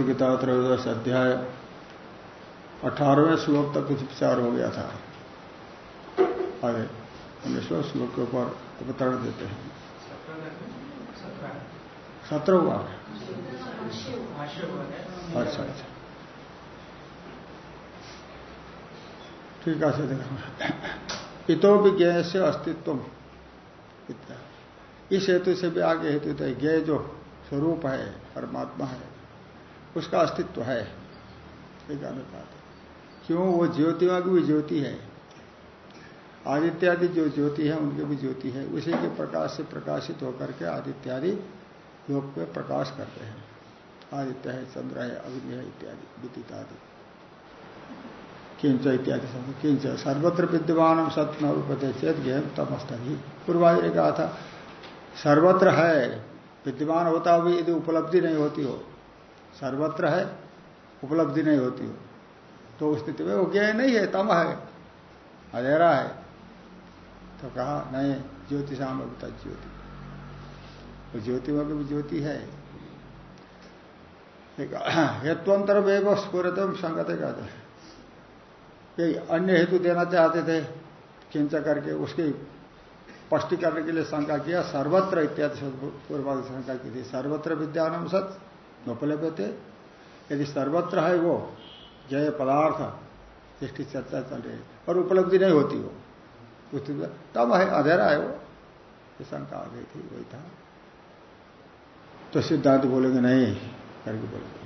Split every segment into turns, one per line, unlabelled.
श्रीमद गीता त्रयोदश अध्याय अठारहवें श्लोक तक कुछ विचार हो गया था। आगे उन्नीसवें श्लोक के ऊपर अवतरण देते हैं। सत्रह हुआ? अच्छा अच्छा। ठीक है देखो इतो भी ज्ञ से अस्तित्व इस हेतु से भी आगे हेतु तो ज्ञ जो स्वरूप है, परमात्मा है उसका अस्तित्व है। एक अनुपात क्यों? वो ज्योतियों की भी ज्योति है। आदित्यादि जो ज्योति है, उनके भी ज्योति है। उसी के प्रकाश से प्रकाशित होकर के आदित्यादि योग पे प्रकाश करते हैं। आदित्य है, चंद्र है, अग्नि है, इत्यादि, विदित आदि। किंच इत्यादि किंच, सर्वत्र विद्यमान सत्य रूपते चेत गेम तमस्त ही पूर्वाज ने कहा था, सर्वत्र है, विद्यमान होता हुआ यदि उपलब्धि नहीं होती हो सर्वत्र है, उपलब्धि नहीं होती हो। तो स्थिति में वो ज्ञ नहीं है तम है, अधेरा है। तो कहा, नहीं ज्योति शाम अभी तक ज्योति। वो ज्योति में भी ज्योति है। हेत्वंतर वेव स्फुरतम संगत कहते कई अन्य हेतु देना चाहते थे, किंच करके उसकी स्पष्टीकरण के लिए शंका किया, सर्वत्र इत्यादि पूर्वाद शंका की थी। सर्वत्र विद्यान नोपलभ्य थे यदि सर्वत्र है वो, जय पदार्थ जिसकी चर्चा चल रही और उपलब्धि नहीं होती हो तब है, अधेरा है वो। शंका आ गई थी, वही था। तो सिद्धांत बोलेंगे, नहीं, करके बोलेंगे।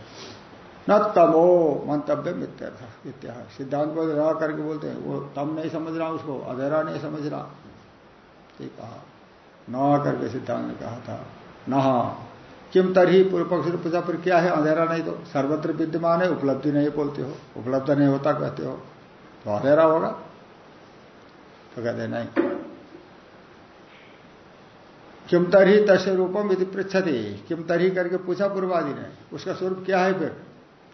न तमो मंतव्य मित्यर्थ इत्या। सिद्धांत बोल रहा, करके बोलते हैं। वो तम नहीं समझ रहा, उसको अधेरा नहीं समझ रहा। कहा। न करके सिद्धांत ने कहा था। न किम तरही पूर्व पक्ष ने पूछा, फिर क्या है? अंधेरा नहीं तो सर्वत्र विद्यमान है, उपलब्धि नहीं बोलते हो। उपलब्ध नहीं होता कहते हो। तो अंधेरा होगा। तो कहते नहीं। किम तरही तस्य रूपम यदि पृछति किम तरही करके पूछा पूर्वादि ने, उसका स्वरूप क्या है फिर?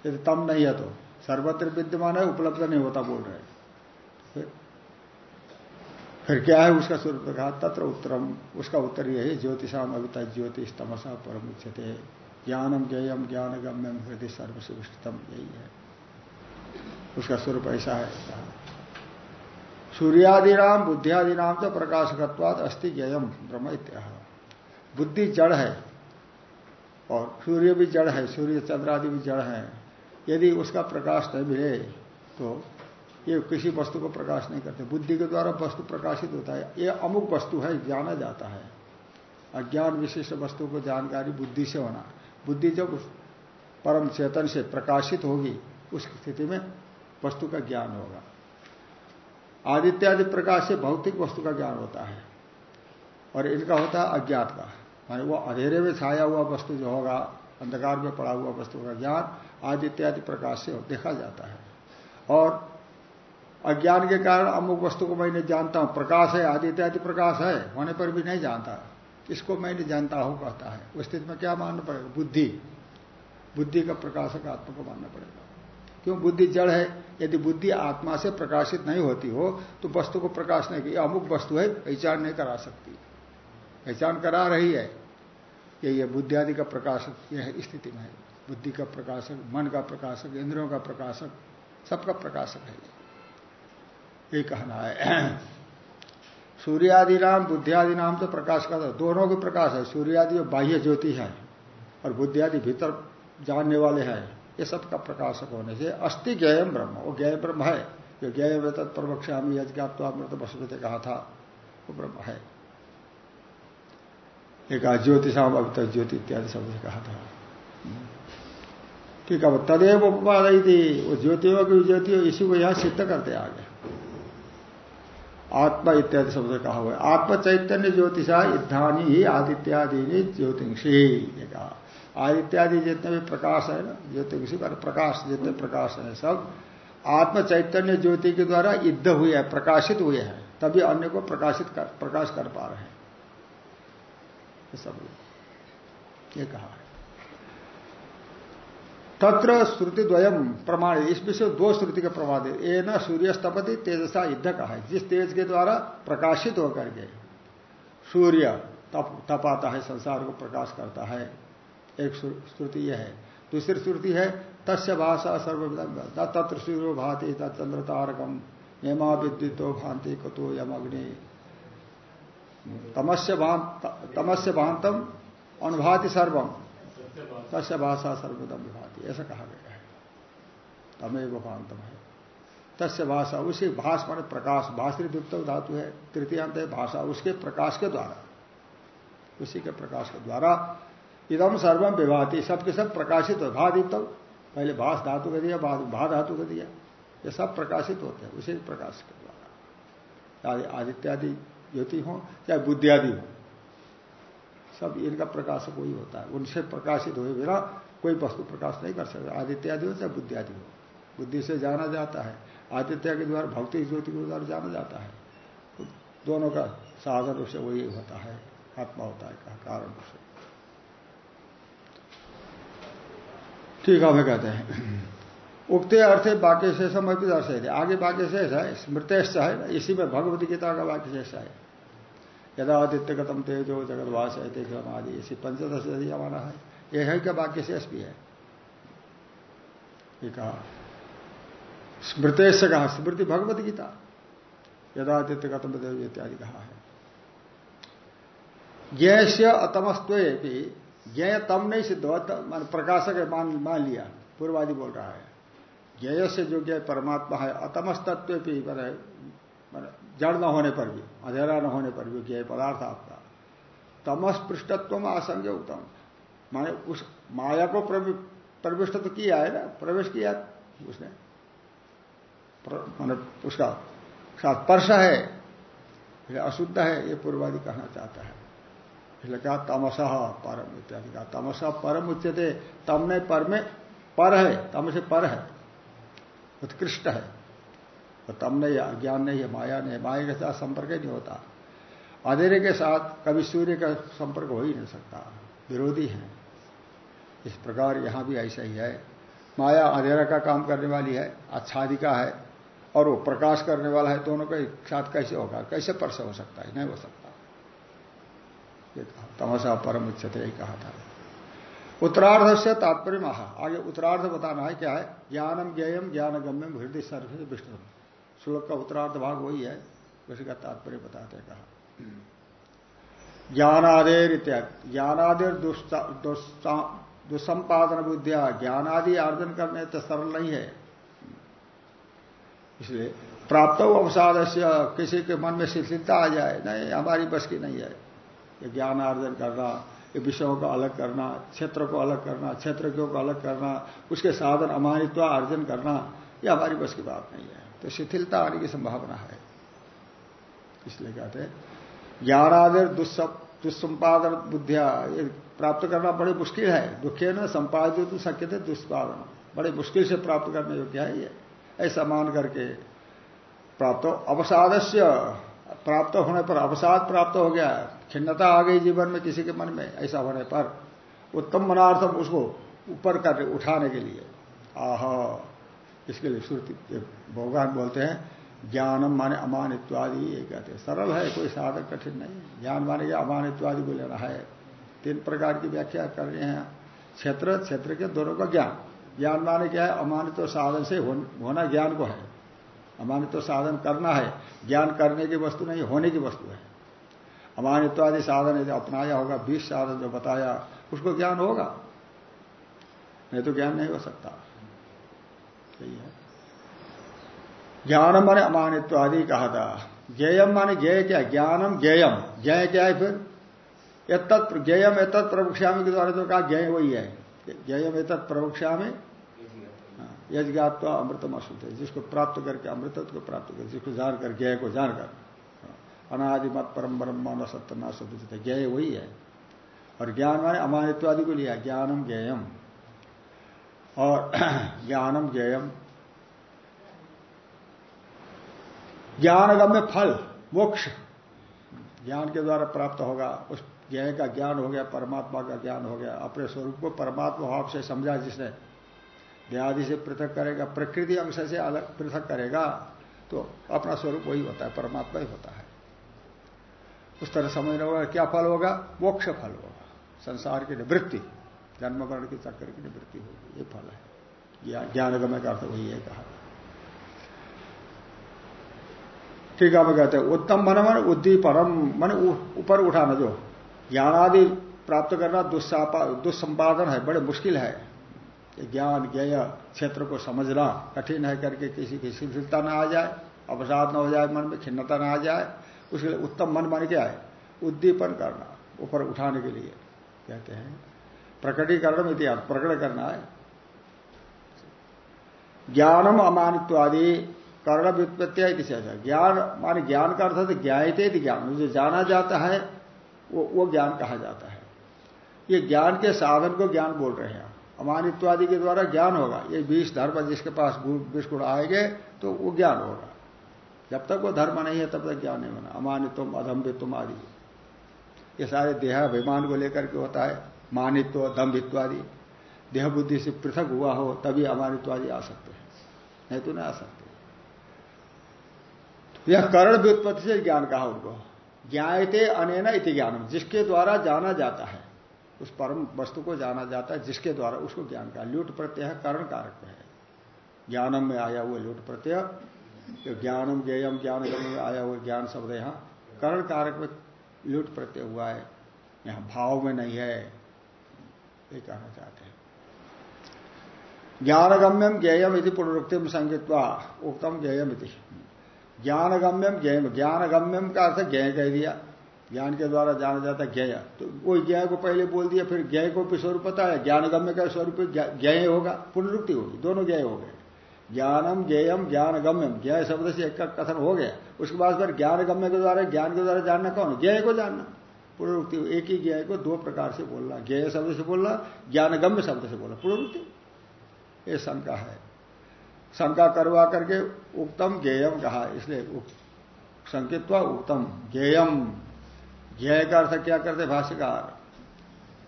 यदि तम नहीं है तो। सर्वत्र विद्यमान है, उपलब्ध नहीं होता बोल रहे फिर क्या है उसका स्वरूप कहा? तत्र उत्तरम। उसका उत्तर यही ज्योतिषाम अविता ज्योतिष तमसा परम उच्चते ज्ञानम ज्ञम ज्ञान गम्यम हृदय सर्वश्रेष्ठतम यही है। उसका स्वरूप ऐसा है सूर्यादिनाम, बुद्धियादिनाम तो प्रकाशकत्वाद अस्थि ज्ञम ब्रह्म बुद्धि जड़ है, और सूर्य भी जड़ है, सूर्य चंद्र आदि भी जड़ है। यदि उसका प्रकाश नहीं मिले तो ये किसी वस्तु को प्रकाश नहीं करते। बुद्धि के द्वारा वस्तु प्रकाशित होता है। ये अमुक वस्तु है, जाना जाता है। अज्ञान विशिष्ट वस्तु को जानकारी बुद्धि से होना। बुद्धि जब परम चेतन से प्रकाशित होगी, उस स्थिति में वस्तु का ज्ञान होगा। आदित्यादि प्रकाश से भौतिक वस्तु का ज्ञान होता है। और इनका होता है अज्ञात का। माने वो अंधेरे में छाया हुआ वस्तु जो होगा, अंधकार में पड़ा हुआ वस्तु का ज्ञान आदित्यादि प्रकाश से देखा जाता है। और अज्ञान के कारण अमुक वस्तु को मैं नहीं जानता हूँ। प्रकाश है आदि इत्यादि प्रकाश है, होने पर भी नहीं जानता। इसको मैं नहीं जानता हूँ, कहता है। उस स्थिति में क्या मानना पड़ेगा? बुद्धि। बुद्धि का प्रकाशक आत्मा को मानना पड़ेगा। क्यों? बुद्धि जड़ है। यदि बुद्धि आत्मा से प्रकाशित नहीं होती हो तो वस्तु को प्रकाश नहीं की अमुक वस्तु है, पहचान नहीं करा सकती। पहचान करा रही है। ये ये बुद्धि आदि का प्रकाशक, यह स्थिति में है। बुद्धि का प्रकाशक, मन का प्रकाशक, इंद्रियों का प्रकाशक, सबका प्रकाशक है ये कहना है। सूर्यादि नाम बुद्धियादि नाम तो प्रकाश का दोनों के प्रकाश है। सूर्यादि बाह्य ज्योति है और बुद्धियादि भीतर जानने वाले हैं। ये सब का प्रकाशक होने से अस्थि ज्ञम ब्रह्म। वो ज्ञ ब्रह्म है। जो ज्ञ तत्प्रवक्षामी यज्ञात्वामृत बसुपति कहा था, वो ब्रह्म है। एक ज्योतिषाम, अब तक ज्योति इत्यादि शब्द कहा था। ठीक है तदेव उपादय थी वो ज्योतियों की ज्योति इसी को यहाँ सिद्ध करते आगे। आत्मा इत्यादि शब्द कहा हुआ है। आत्म चैतन्य ज्योतिषा इधानी ही आदित्यादि ज्योतिषी कहा। आदित्यादि जितने भी प्रकाश है ना ज्योतिषी पर प्रकाश जितने प्रकाश है सब आत्म चैतन्य ज्योति के द्वारा युद्ध हुए हैं प्रकाशित हुए हैं तभी अन्य को प्रकाशित कर, प्रकाश कर पा रहे हैं। सब ये कहा। तत्र श्रुति द्वयम प्रमाण, इस विषय दो श्रुति के प्रमाण है। ए न सूर्य स्तपति तेजसा युद्ध का है। जिस तेज के द्वारा प्रकाशित होकर के सूर्य तप, तपाता है, संसार को प्रकाश करता है। एक श्रुति यह है। दूसरी श्रुति है, तस्य भाषा सर्वविधम तत्र सूर्यो भाति चंद्र तारकम हेमा विद्युतो भांति कतो यम अग्नि तमस्य तमस्य भांतम अनुभाति सर्वम तस्य भाषा सर्वदम विभाति। ऐसा कहा गया है। तमेव भांतम है। तस्य भाषा उसी भाष मान प्रकाश। भाषरी दुप्त धातु है तृतीयांत है, भाषा उसके प्रकाश के द्वारा। उसी के प्रकाश के द्वारा इदम सर्वम विभाति सबके सब प्रकाशित हो भादीप्त पहले भाष धातु का दिया, बाद भा धातु का दिया। ये सब प्रकाशित होते हैं, उसी प्रकाश के द्वारा। आदित्यादि ज्योति हो, चाहे बुद्धियादि हो। सब इनका प्रकाशक वही होता है। उनसे प्रकाशित हुए बिना कोई वस्तु प्रकाश नहीं कर सकता। आदित्य आदि हो चाहे बुद्धि आदि हो। बुद्धि से जाना जाता है। आदित्य के द्वारा भौतिक ज्योति के द्वारा जाना जाता है। तो दोनों का साधन रूप से वही होता है। आत्मा होता है कारण रूप से ठीक है, हमें कहते हैं। उगते अर्थे वाक्य से समय भी दर्शे थे आगे वाक्य शेष है स्मृतेश है, इसी में भगवती गीता का वाक्य शेष है। यदा आदित्य गतम तेजो जगतवास है तेजम आदि इसी पंचदश हमारा है। यह है क्या वाक्य शेष भी है? ये कहा। स्मृतेश कहा, स्मृति भगवत गीता। यदादित्य गतम देव इत्यादि कहा है। ज्ञ से अतमस्त्व ज्ञ तम नहीं सिद्ध मान प्रकाशक मान मान लिया। पूर्वादि बोल रहा है। ज्ञ से जो ज्ञ परमात्मा है अतमस्तत्व भी जड़ न होने पर भी, अंधेरा न होने पर भी ज्ञ पदार्थ आपका। तमस पृष्ठत्व आसंग उत्तम। माने उस माया को प्रविष्ट तो किया है ना, प्रवेश किया उसने। मान उसका साथ स्पर्श है अशुद्ध है, ये पूर्वादि कहना चाहता है। इसलिए कहा तमसह परम इत्यादि कहा तमसह परम उच्चते तम पर में पर है तम से पर है, उत्कृष्ट है। तो तम नहीं है ज्ञान नहीं है, माया नहीं माया के साथ संपर्क ही नहीं होता। अंधेरे के साथ कभी सूर्य का संपर्क हो ही नहीं सकता, विरोधी है। इस प्रकार यहाँ भी ऐसा ही है। माया अंधेरा का काम करने वाली है, आच्छादिका है, और वो प्रकाश करने वाला है, दोनों के साथ कैसे होगा? कैसे परस हो सकता है? नहीं हो सकता। ये कहा, तमसा परम उच्चते ही कहा था। उत्तरार्ध से तात्पर्य महा आगे उत्तरार्ध बताना है, क्या है? ज्ञानम ज्ञेयम ज्ञान गम्यम हृदय सर्व विष्णु। श्लोक का उत्तरार्ध भाग वही है, उसी का तात्पर्य बताते कहा। ज्ञानादेर इत्यादि। ज्ञानादेर दुस्संपादन बुद्धिया ज्ञानादि आर्जन करने तो सरल नहीं है। इसलिए प्राप्त अवसाद से किसी के मन में शिथिलता आ जाए, नहीं, हमारी बस की नहीं है। ये ज्ञान अर्जन करना, ये विषयों को अलग करना, क्षेत्र को अलग करना, क्षेत्र को अलग करना, उसके साधन अमानित्व अर्जन करना, ये हमारी बस की बात नहीं है। तो शिथिलता आने की संभावना है। इसलिए कहते हैं ज्ञानादर दुष्संपादन बुद्धिया, ये प्राप्त करना बड़ी मुश्किल है। दुखे न संपादित शक्य थे दुष्पादन। बड़े मुश्किल से प्राप्त करने योग्य है ये। ऐसा मान करके प्राप्त अवसादस्य प्राप्त होने पर अवसाद प्राप्त हो गया। खिन्नता आ गई जीवन में किसी के मन में, ऐसा होने पर उत्तम मनार्थम उसको ऊपर कर उठाने के लिए। आह, इसके लिए श्रुति, भगवान बोलते हैं ज्ञानम माने अमान इत्यादि ये कहते हैं। सरल है, कोई साधक कठिन नहीं ज्ञान माने के अमान इत्यादि को लेना है। तीन प्रकार की व्याख्या कर रहे हैं। क्षेत्र क्षेत्र के दोनों का ज्ञान। ज्ञान माने क्या है? अमानित तो साधन से होना ज्ञान को है। अमानित तो साधन करना है। ज्ञान करने की वस्तु नहीं, होने की वस्तु है। अमानित्व आदि साधन यदि अपनाया होगा, बीस साधन जो बताया, उसको ज्ञान होगा। नहीं तो ज्ञान नहीं हो सकता। सही है। ज्ञानम माने अमानित्व आदि कहा था। ज्ञेयम माने ज्ञेय क्या? ज्ञानम ज्ञेयम ज्ञेय क्या है फिर? एतत् ज्ञेयम एतत् प्रभुश्यामी के द्वारा जो कहा ज्ञेय वही है। ज्ञेयम एतत् प्रभुश्यामी यज्ञात्व अमृतम अशुद्ध है जिसको प्राप्त करके अमृतत्व को प्राप्त कर जिसको जानकर ज्ञ को जानकर। अनादिमत परम ब्रह्म न सत्य न सत्य ज्ञ वही है। और ज्ञान माने अमानित्व आदि को लिया। ज्ञानम ज्ञेयम और ज्ञानम ज्ञेयम ज्ञानगम्य फल, मोक्ष। ज्ञान के द्वारा प्राप्त होगा, उस ज्ञ का ज्ञान हो गया, परमात्मा का ज्ञान हो गया। अपने स्वरूप को परमात्मा भाव से समझा जिसने। देहादि से पृथक करेगा, प्रकृति अंश से अलग पृथक करेगा तो अपना स्वरूप वही होता है, परमात्मा ही होता है। उस तरह समझना होगा, क्या फल होगा? मोक्ष फल होगा। संसार की निवृत्ति जन्म वर्ण के चक्कर की निवृत्ति होगी, ये फल है। ज्ञानगमय का अर्थ वही है कहा। ठीक है कहते हैं, उत्तम मन मन उद्दी परम मन ऊपर उठाना जो ज्ञान आदि प्राप्त करना दुस्संपादन है, बड़े मुश्किल है। ज्ञान, ज्ञेय क्षेत्र को समझना कठिन है करके किसी की शिथिलता ना आ जाए, अवसाद ना हो जाए मन में, खिन्नता ना आ जाए, उसके लिए उत्तम मन मन के आए उद्दीपन करना, ऊपर उठाने के लिए। कहते हैं प्रकटीकरण इतिहास प्रकट करना है। ज्ञानम अमानित्व आदि कर्ण व्युत्पत्तिया ज्ञान, मान ज्ञान का अर्थ ज्ञाते ज्ञान। जो जाना जाता है, वो वो ज्ञान कहा जाता है। ये ज्ञान के साधन को ज्ञान बोल रहे हैं। अमानित्वादि के द्वारा ज्ञान होगा। ये बीस धर्म जिसके पास बीस गुण आएँगे तो वो ज्ञान होगा। जब तक वो धर्म नहीं है, तब तक ज्ञान नहीं बना अमानित्व अधम्भित्व आदि। ये सारे देहाभिमान को लेकर के होता है। मानित्व दम्भित्व आदि देह बुद्धि से पृथक हुआ हो, तभी अमानित्वादि आ सकते हैं। नहीं तो नहीं आ सकते। यह करण व्युत्पत्ति से ज्ञान कहा उनको। ज्ञाते अनेना इति ज्ञान जिसके द्वारा जाना जाता है, उस परम वस्तु को जाना जाता है, जिसके द्वारा उसको ज्ञान का लुट प्रत्यय करण कारक है। ज्ञानम में आया हुआ लुट प्रत्यय ज्ञानम, ज्ञेयम, ज्ञान में आया हुआ ज्ञान शब्द यहाँ करण कारक में लुट प्रत्यय हुआ है। यहाँ भाव में नहीं है, ये कहना चाहते हैं। ज्ञानगम्यम ज्ञेयम यदि पुनरुक्तिम संगीतवा, उक्तम ज्ञेयम ज्ञानगम्यम ज्ञेयम ज्ञानगम्यम का अर्थ ज्ञ कह दिया। ज्ञान के द्वारा जाना जाता है ज्ञ तो वो ज्ञ को पहले बोल दिया, फिर ज्ञ को भी स्वरूप पता है। ज्ञानगम्य का स्वरूप ज्ञ होगा, पुनरुक्ति होगी, दोनों ज्ञ हो गए। ज्ञानम ज्ञेयम ज्ञानगम्यम ज्ञ शब्द से एक का कथन हो गया। उसके बाद फिर ज्ञान गम्य के द्वारा, ज्ञान के द्वारा जानना कौन? ज्ञ को जानना। पुनरुक्ति, एक ही ज्ञ को दो प्रकार से बोलना। ज्ञ शब्द से बोलना, ज्ञानगम्य शब्द से बोलना। पुनरुक्ति। ये शंका है। शंका करवा करके उत्तम ज्ञेयम कहा, इसलिए संकेत उत्तम ज्ञेयम। ज्ञेय का अर्थ क्या करते भाष्यकार?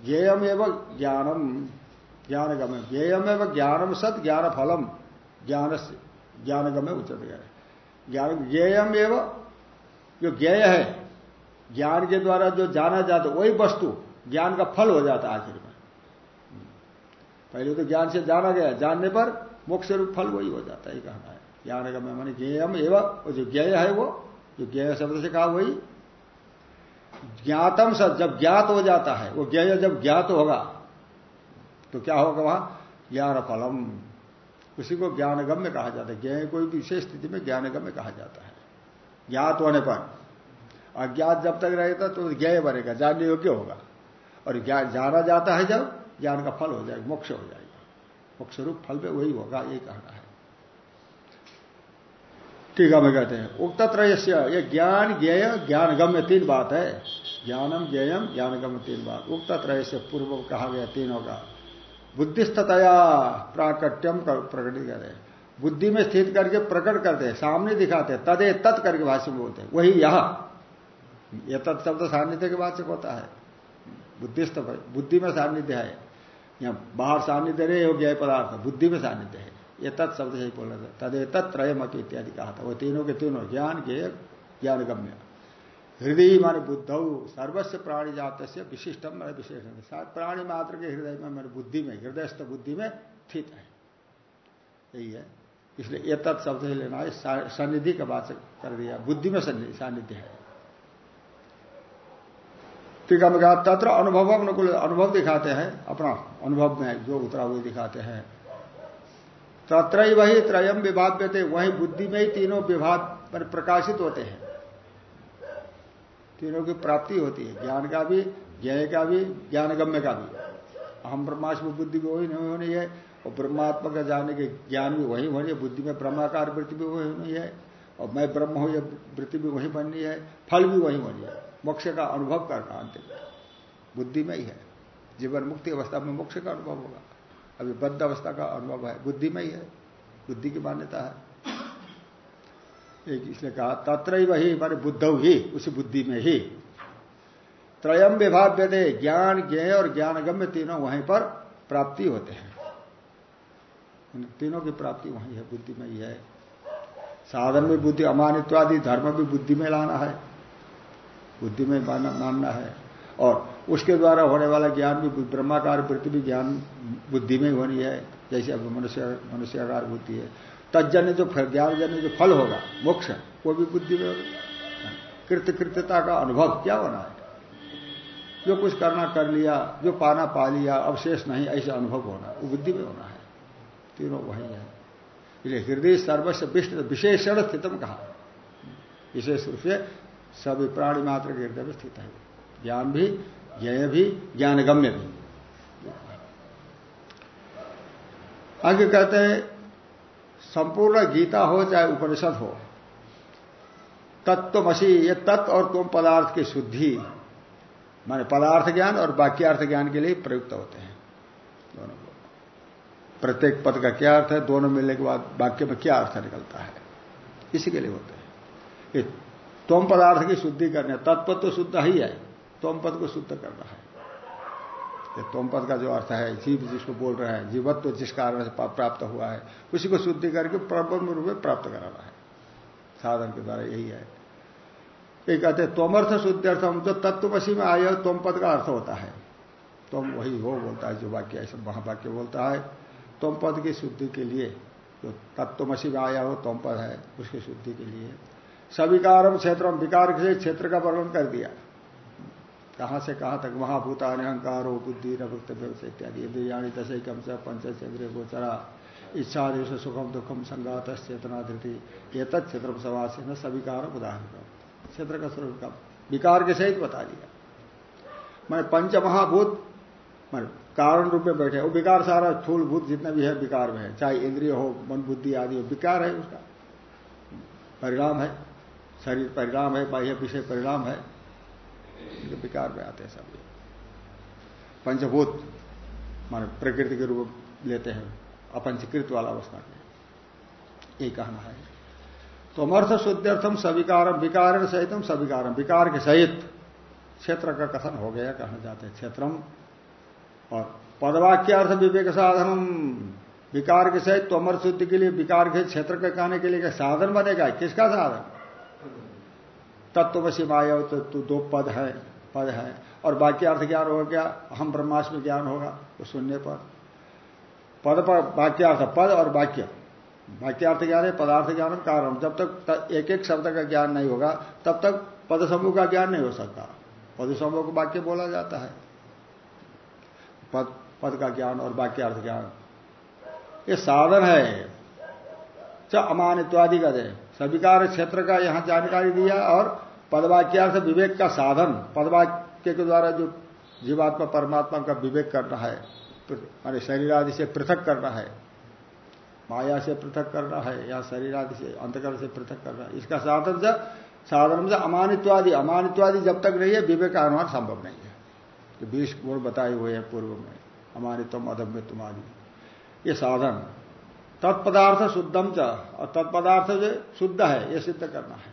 ज्ञेयम एवं ज्ञानम ज्ञानगम ज्ञेयम एवं ज्ञानम सत ज्ञान फलम ज्ञान ज्ञानगम उचित गए ज्ञान, ज्ञेयम एवं, जो ज्ञेय है, ज्ञान के द्वारा जो जाना जाता, वही वस्तु ज्ञान का फल हो जाता आखिर में। पहले तो ज्ञान से जाना गया, जानने पर मोक्ष रूप फल वही हो जाता है कहना है। ज्ञानगम मैंने ज्ञेयम एवं जो ज्ञेय है वो, जो ज्ञेय शब्द से कहा वही, ज्ञातम सत जब ज्ञात हो जाता है, वो ज्ञ जब ज्ञात होगा तो क्या होगा वहाँ? ज्ञान फलम। उसी को ज्ञानगम्य कहा जाता है। ज्ञ कोई विशेष स्थिति में ज्ञानगम्य कहा जाता है। ज्ञात होने पर, अज्ञात जब तक रहेगा तो ज्ञ बनेगा, जानने योग्य होगा। और ज्ञान, जाना जाता है जब, ज्ञान का फल हो जाएगा, मोक्ष हो जाएगा। मोक्ष रूप फल में वही होगा, ये कहना है। टीका में कहते हैं उक्त त्रयस्य ये ज्ञान ज्ञेय, ज्ञानगम्य तीन बात है। ज्ञानम ज्ञेयम, ज्ञानगम्य तीन बात। उक्त से पूर्व कहा गया तीनों का। बुद्धिस्तया प्राकट्यम प्रकटित करते। बुद्धि में स्थित करके प्रकट करते हैं, सामने दिखाते हैं, तदे तत् करके भाष्य में बोलते हैं। वही यह। यह तत् शब्द सान्निध्य के वाचक होता है। बुद्धिस्त बुद्धि में सान्निध्य है। यहाँ बाहर सान्निध्य रहे ज्ञ पदार्थ बुद्धि में सान्निध्य है। ये तत् शब्द से ही बोला था तदे तत्त्रयमपि इत्यादि कहा था। वो तीनों के तीनों ज्ञान के ज्ञान गम्य हृदय मान बुद्ध सर्वस्व प्राणी जात से विशिष्टम मैंने विशेष प्राणी मात्र के हृदय में मेरे बुद्धि में, हृदयस्थ बुद्धि में स्थित है। यही है। इसलिए ये तत् शब्द से लेना है। सन्निधि का बात कर दिया। बुद्धि में सानिध्य है। टीका में कहा, तत्र अनुभव अनुकूल अनुभव दिखाते हैं, अपना अनुभव में जो उतरा हुए दिखाते हैं। तत्र वही त्रयम विभाग थे वही बुद्धि में ही तीनों विभाग पर प्रकाशित होते हैं। तीनों की प्राप्ति होती है, ज्ञान का भी ज्ञ का भी, ज्ञानगम्य का भी। हम ब्रह्मास्म बुद्धि भी वही नहीं होनी है, और ब्रह्मात्मा का जाने के ज्ञान भी वही होनी है, बुद्धि में ब्रह्माकार वृत्ति भी वही होनी है, और मैं ब्रह्म हूँ, यह वृत्ति भी वही बननी है, फल भी वही होनी है। मोक्ष का अनुभव करना अंतिम। बुद्धि में ही है। जीवन मुक्ति अवस्था में मोक्ष का अनुभव होगा। अभी बद्ध अवस्था का अनुभव है। बुद्धि में ही है। बुद्धि की मान्यता है। एक इसलिए कहा तत्र वही मारे बुद्ध ही, उसी बुद्धि में ही। त्रयम विभाग दे ज्ञान ज्ञ और ज्ञानगम्य तीनों वहीं पर प्राप्ति होते हैं। उन तीनों की प्राप्ति वहीं है, बुद्धि में ही है। साधन में बुद्धि अमानित्वादि धर्म भी बुद्धि में लाना है। बुद्धि में मानना है। और उसके द्वारा होने वाला ज्ञान भी, ब्रह्माकार वृत्ति भी ज्ञान, बुद्धि में होनी है, जैसे अब मनुष्य, मनुष्यकार बुद्धि है। तजन्य जो ज्ञान जन्य जो फल होगा, मोक्ष, वो भी बुद्धि में होगा। कृत्य कृत्यता का अनुभव क्या होना है? जो कुछ करना कर लिया, जो पाना पा लिया, अवशेष नहीं, ऐसा अनुभव होना, वो बुद्धि में होना है। तीनों वही है। इसलिए हृदय सर्वस्व विशेषण स्थितम कहा। विशेष रूप से सभी प्राणी मात्र के हृदय में स्थित है। ज्ञान भी ज्ञ भी, ज्ञानगम्य भी। आगे कहते हैं, संपूर्ण गीता हो चाहे उपनिषद हो, तत्वमसी, ये तत्व और तुम पदार्थ की शुद्धि, माने पदार्थ ज्ञान और वाक्यार्थ ज्ञान के लिए प्रयुक्त होते हैं। दोनों को। प्रत्येक पद का क्या अर्थ है? दोनों मिलने के बाद वाक्य में क्या अर्थ निकलता है? इसी के लिए होते हैं। तुम पदार्थ की शुद्धि करने तत्व तो शुद्ध ही है, तुम पद को शुद्ध करना है। तुम पद का जो अर्थ है, जीव जिसको बोल रहे हैं, जीवत्व तो जिस कारण से प्राप्त हुआ है, उसी को शुद्धि करके प्रबंध रूप में प्राप्त कराना है। साधन के द्वारा यही है। ये कहते तोमर्थ शुद्धि अर्थ हम जो तत्वशी में आए तुम पद का अर्थ होता है। तुम वही हो बोलता है, जो वाक्य ऐसा महावाक्य बोलता है। तुम पद की शुद्धि के लिए, जो तत्वमसी में आया हो, तुम पद है, उसकी शुद्धि के लिए। सविकारम क्षेत्र विकार से क्षेत्र का वर्णन कर दिया। कहाँ से कहाँ तक? महाभूता अहंकार हो बुद्धि नभक्त इत्यादि। इंद्रियाणी दशे कम से, पंच चंद्र गोचरा इच्छा देश सुखम दुखम संगात, चेतना, धृति ये तत्म समाज से न सविकार उदाहरण। क्षेत्र का स्वरूप का विकार के सहित बता दिया। मैं पंच महाभूत मैं कारण रूप में बैठे वो विकार सारा थूल भूत जितना भी है, विकार में है। चाहे इंद्रिय हो, मन बुद्धि आदि हो, विकार है उसका। परिणाम है। शरीर परिणाम है, बाह्य विषय परिणाम है विकार में आते हैं सब पंचभूत, मान प्रकृति के रूप लेते हैं, अपंचकृत वाला अवस्था के ये कहना है। तो अमर्थ शुद्ध्यर्थम सविकारम विकार सहितम सविकारम विकार के सहित क्षेत्र का कथन हो गया, कहना चाहते हैं क्षेत्रम। और पदवाक्यार्थ विवेक साधनम। विकार के सहित तो अमर शुद्धि के लिए, विकार के क्षेत्र के कहने के लिए साधन बनेगा? किसका साधन? तत्वशी माया तो, तो दो पद है पद है। और बाकी अर्थ ज्ञान होगा क्या हम ब्रह्मास्म ज्ञान होगा वो सुनने पर। पद पर वाक्यार्थ पद और वाक्य। वाक्यार्थ ज्ञान है पदार्थ ज्ञान कारण। जब तक एक एक शब्द का ज्ञान नहीं होगा तब तक पद समूह का ज्ञान नहीं हो सकता। पद समूह को वाक्य बोला जाता है। पद पद का ज्ञान और वाक्यार्थ ज्ञान। ये साधन है। च अमानित्वादि का दे सविकार क्षेत्र का यहाँ जानकारी दिया और पदवाक्यार्थ विवेक का साधन, पदवाक्य के द्वारा जो जीवात्मा परमात्मा का विवेक करना है मारे शरीर आदि से पृथक करना है, माया से पृथक करना है, या शरीर आदि से, अंतकरण से पृथक करना है, इसका साधन से साधन से अमानित्वादि अमानित्वादि जब तक नहीं है विवेक का अनुमान संभव नहीं है। तो बीस गुण बताए हुए हैं पूर्व में अमानित्व अधम में तुम्हारी ये साधन, तत्पदार्थ शुद्धम च, और तत्पदार्थ जो शुद्ध है, ये सिद्ध करना है।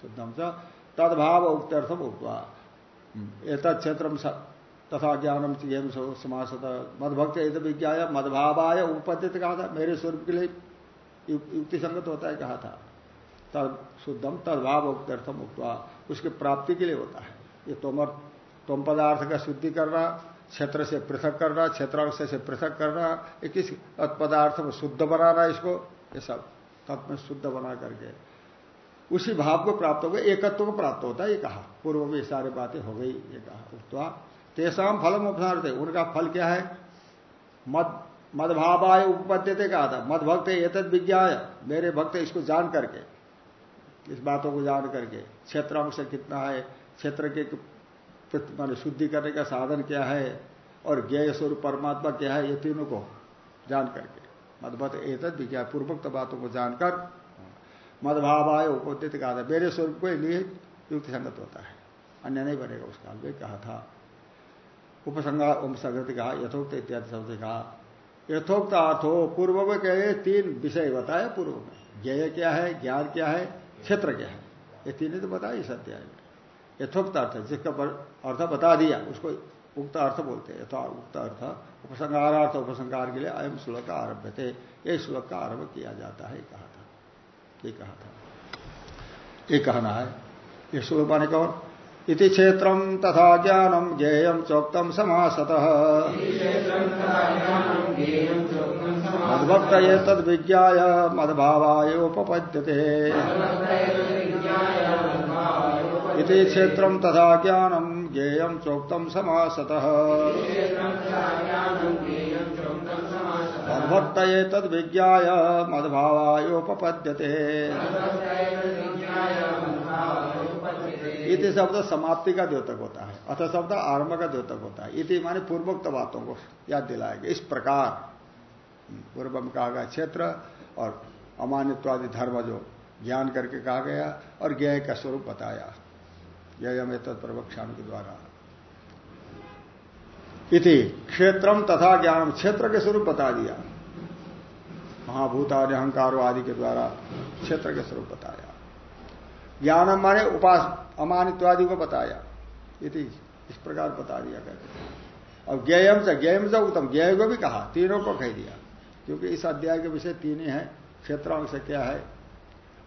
शुद्धम च तदभाव उक्त्यर्थम उक्वा एक क्षेत्र तथा ज्ञानम चेम समासत। मदभक्त विज्ञा मदभावाय उपपद्यत कहा था, मेरे स्वरूप के लिए युक्ति संगत होता है कहा था। तद शुद्धम तदभाव उक्त्यर्थम उक्वा उसकी प्राप्ति के लिए होता है। ये तोमर तुम पदार्थ का शुद्धि करना, क्षेत्र से पृथक करना, क्षेत्रांश से पृथक करना, ये किस पदार्थ में शुद्ध बनाना, इसको, ये सब। तत्व शुद्ध बना करके। उसी भाव को प्राप्त होगा एकत्व को प्राप्त होता है, ये कहा। पूर्व में सारी बातें हो गई, ये कहा, उक्तवा, तेसाम फलम उपसार उनका फल क्या है? मद, मदभावाय उपपद्यते कहा था। मद भक्त एतद विज्ञा मेरे भक्त इसको जान करके, इस बातों को जान करके क्षेत्र क्षेत्रांश कितना है, क्षेत्र के मान शुद्धि करने का साधन क्या है, और ज्ञेय स्वरूप परमात्मा क्या है, ये तीनों को जान करके। मदभत एतद विज्ञा पूर्वोक्त बातों को जानकर मदभावाय उपदित कहा था। मेरे स्वरूप को लिए युक्ति संगत होता है। अन्य नहीं बनेगा उस काल में कहा था। उपसंगा, उपसंगति कहा, यथोक्त इत्यादि शब्द कहा। यथोक्त अर्थो पूर्व में कहे तीन विषय बताया पूर्व में। ज्ञेय क्या है, ज्ञान क्या है, क्षेत्र क्या है। ये तीन तो बताया इस अध्याय में। यथोक्त अर्थ, जिसका अर्थ बता दिया, उसको उक्त अर्थ बोलते हैं। यथा उक्त अर्थ, उपसंगारार्थ, उपसंगार के लिए अयम श्लोक का आरंभ थे। ये श्लोक का आरंभ किया जाता है, कहा था। ये कहा था। ये कहना है। ये श्लोक माने कौन? इति क्षेत्रम तथा ज्ञानम ज्ञेयम चोक्तम समासतः। मद्भक्त ये तद विज्ञा मदभावायोपपद्यते इति क्षेत्रम तथा ज्ञानम ज्ञेयम चोक्तम समासतः। मद्भक्त तद विज्ञा मदभावायोपपद्यते। इति शब्द समाप्ति का द्योतक होता है। अथ शब्द आरंभ का द्योतक होता है। इति माने पूर्वोक्त बातों को याद दिलाएगा। इस प्रकार पूर्व में कहा गया क्षेत्र और अमानित्वादि धर्म जो ज्ञान करके कहा गया और ज्ञ का स्वरूप बताया। यह हमें तत्प्रवक्षाण के द्वारा। इति क्षेत्रम तथा ज्ञान क्षेत्र के स्वरूप बता दिया। महाभूता अहंकारो आदि के द्वारा क्षेत्र के स्वरूप बताया। ज्ञानम माने उपास, अमानित्वादि को बताया। इति इस प्रकार बता दिया कहते और ज्ञम से ज्ञम से उत्तम। ज्ञ को भी कहा, तीनों को कह दिया। क्योंकि इस अध्याय के विषय तीन ही है। क्षेत्रांश क्या है?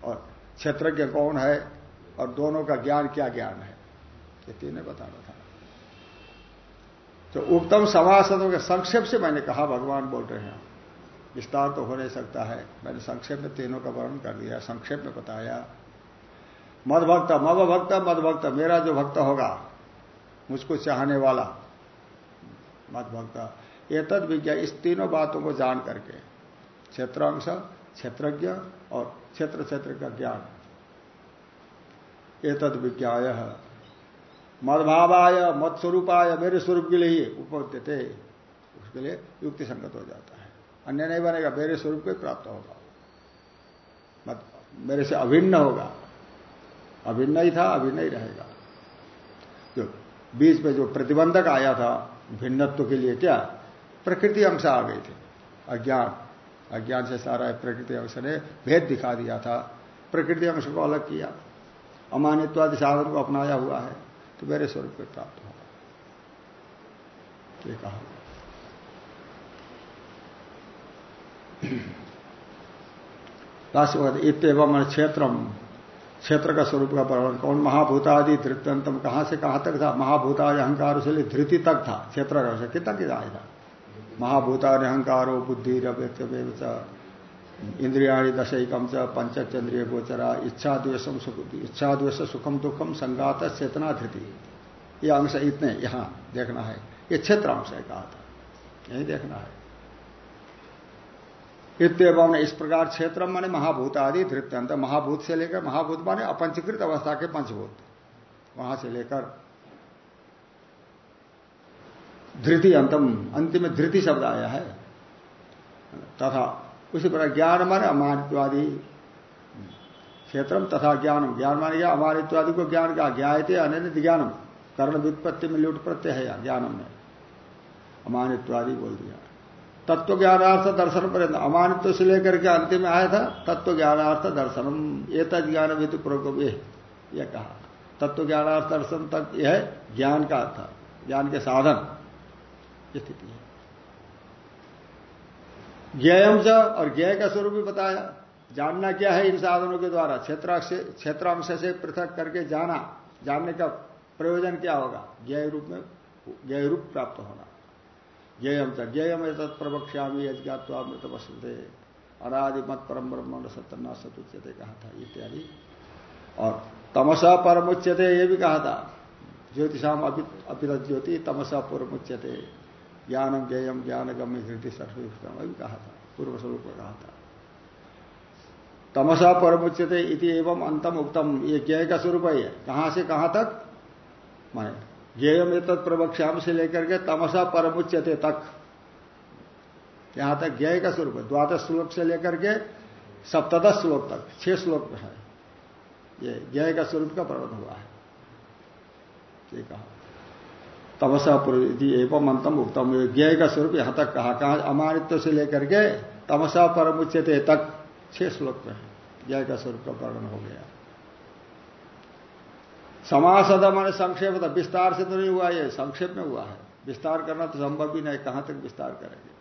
और क्षेत्रज्ञ कौन है? और दोनों का ज्ञान क्या ज्ञान है? ये तीन बताना था। तो उत्तम समासदों के संक्षेप से मैंने कहा, भगवान बोल रहे हैं। विस्तार तो हो नहीं सकता है। मैंने संक्षेप में तीनों का वर्णन कर दिया, संक्षेप में बताया। मद भक्त मव भक्त मद भक्त मेरा जो भक्त होगा, मुझको चाहने वाला। मद भक्त ये तद विज्ञा इस तीनों बातों को जान करके, क्षेत्रांश, क्षेत्रज्ञ और क्षेत्र क्षेत्र का ज्ञान। ये तद विज्ञा मदभावाय मत स्वरूपाय मेरे स्वरूप के लिए ही उपद्यते उसके लिए युक्ति संगत हो जाता अन्य नहीं बनेगा, मेरे स्वरूप को प्राप्त होगा। मत, मेरे से अभिन्न होगा। अभिन्न ही था, अभिन्न ही रहेगा। जो बीच में जो प्रतिबंधक आया था, भिन्नत्व के लिए क्या? प्रकृति अंश आ गए थे। अज्ञान। अज्ञान से सारा प्रकृति अंश ने भेद दिखा दिया था। प्रकृति अंश को अलग किया। अमानित्वादि साधन को अपनाया हुआ है तो मेरे स्वरूप को प्राप्त होगा। ये कहा। इतम क्षेत्रम क्षेत्र का स्वरूप का वर्णन कौन महाभूतादि धृत्यंतम कहाँ से कहाँ तक था? महाभूतादि अहंकार से धृति तक था क्षेत्र का कितना कितना आएगा महाभूतादि अहंकारो, बुद्धि इंद्रियाणी दशकम च पंच चंद्रिय गोचरा इच्छा द्वेषम इच्छा द्वेष सुखम दुखम, संगात चेतना धृति। ये अंश इतने, यहाँ देखना है। ये क्षेत्र अंश है कहा था। यही देखना है। इतम इस प्रकार क्षेत्र माने महाभूत आदि धृत्यंत महाभूत से लेकर महाभूत माने अपंचीकृत अवस्था के पंचभूत। वहाँ से लेकर धृति अंतम अंतिम में धृति शब्द आया है। तथा उसी प्रकार ज्ञान माने अमानित्वादि क्षेत्र तथा ज्ञानम ज्ञान माने गया अमानित्वादि को ज्ञान का ज्ञाते अन्य ज्ञानम। कर्ण व्युत्पत्ति में लुट प्रत्यय है ज्ञानम में अमानित्वादि बोल दिया। तत्व ज्ञानार्थ दर्शन पर्यंत अमानित्व से लेकर के अंतिम में आया था तत्व ज्ञानार्थ दर्शनम। ये तद ज्ञान विधि प्रोग यह कहा। तत्व ज्ञानार्थ दर्शन तक यह ज्ञान का अर्थ ज्ञान के साधन। स्थिति है। ज्ञम च और ज्ञ का स्वरूप भी बताया। जानना क्या है इन साधनों के द्वारा? क्षेत्रांश से पृथक करके जाना। जानने का प्रयोजन क्या होगा? ज्ञ रूप में ज्ञ रूप प्राप्त होना। ज्ञेयम च ज्ञेयम तत्प्रवक्ष्यामी यज्ञात्वामृत वसुते अनादि मत परम ब्रह्म सत्यना सतुच्यते कहा था, इत्यादि। और तमसा परमुच्यते ये भी कहा था। ज्योतिषाम अपित ज्योति तमसा पूर्वमुच्यते ज्ञानम ज्ञेयम ज्ञान गम्य हृदय सर्वयुक्तम भी कहा था। पूर्व स्वरूप कहा था। तमसा परमुच्यते इति एवं अंतम उक्तम। ये ज्ञ का स्वरूप है। कहाँ से कहाँ तक? माने। ज्ञेयम तत् प्रवक्ष्याम से लेकर के तमसा परमुच्यते तक। यहाँ तक ज्ञ का स्वरूप है। द्वादश श्लोक से लेकर के सप्तदश श्लोक तक, छह श्लोक है। ये ज्ञ का स्वरूप का प्रवर्ण हुआ है। ये कहा। तमसा एवं अंतम उत्तम ज्ञ का स्वरूप यहाँ तक कहा। कहा, अमानित्व से लेकर के तमसा परमुच्यते तक, छह श्लोक में है। ज्ञ का स्वरूप का वर्णन हो गया। समासद माने संक्षेप था विस्तार से तो नहीं हुआ ये, संक्षेप में हुआ है। विस्तार करना तो संभव ही नहीं, कहाँ तक विस्तार करेंगे?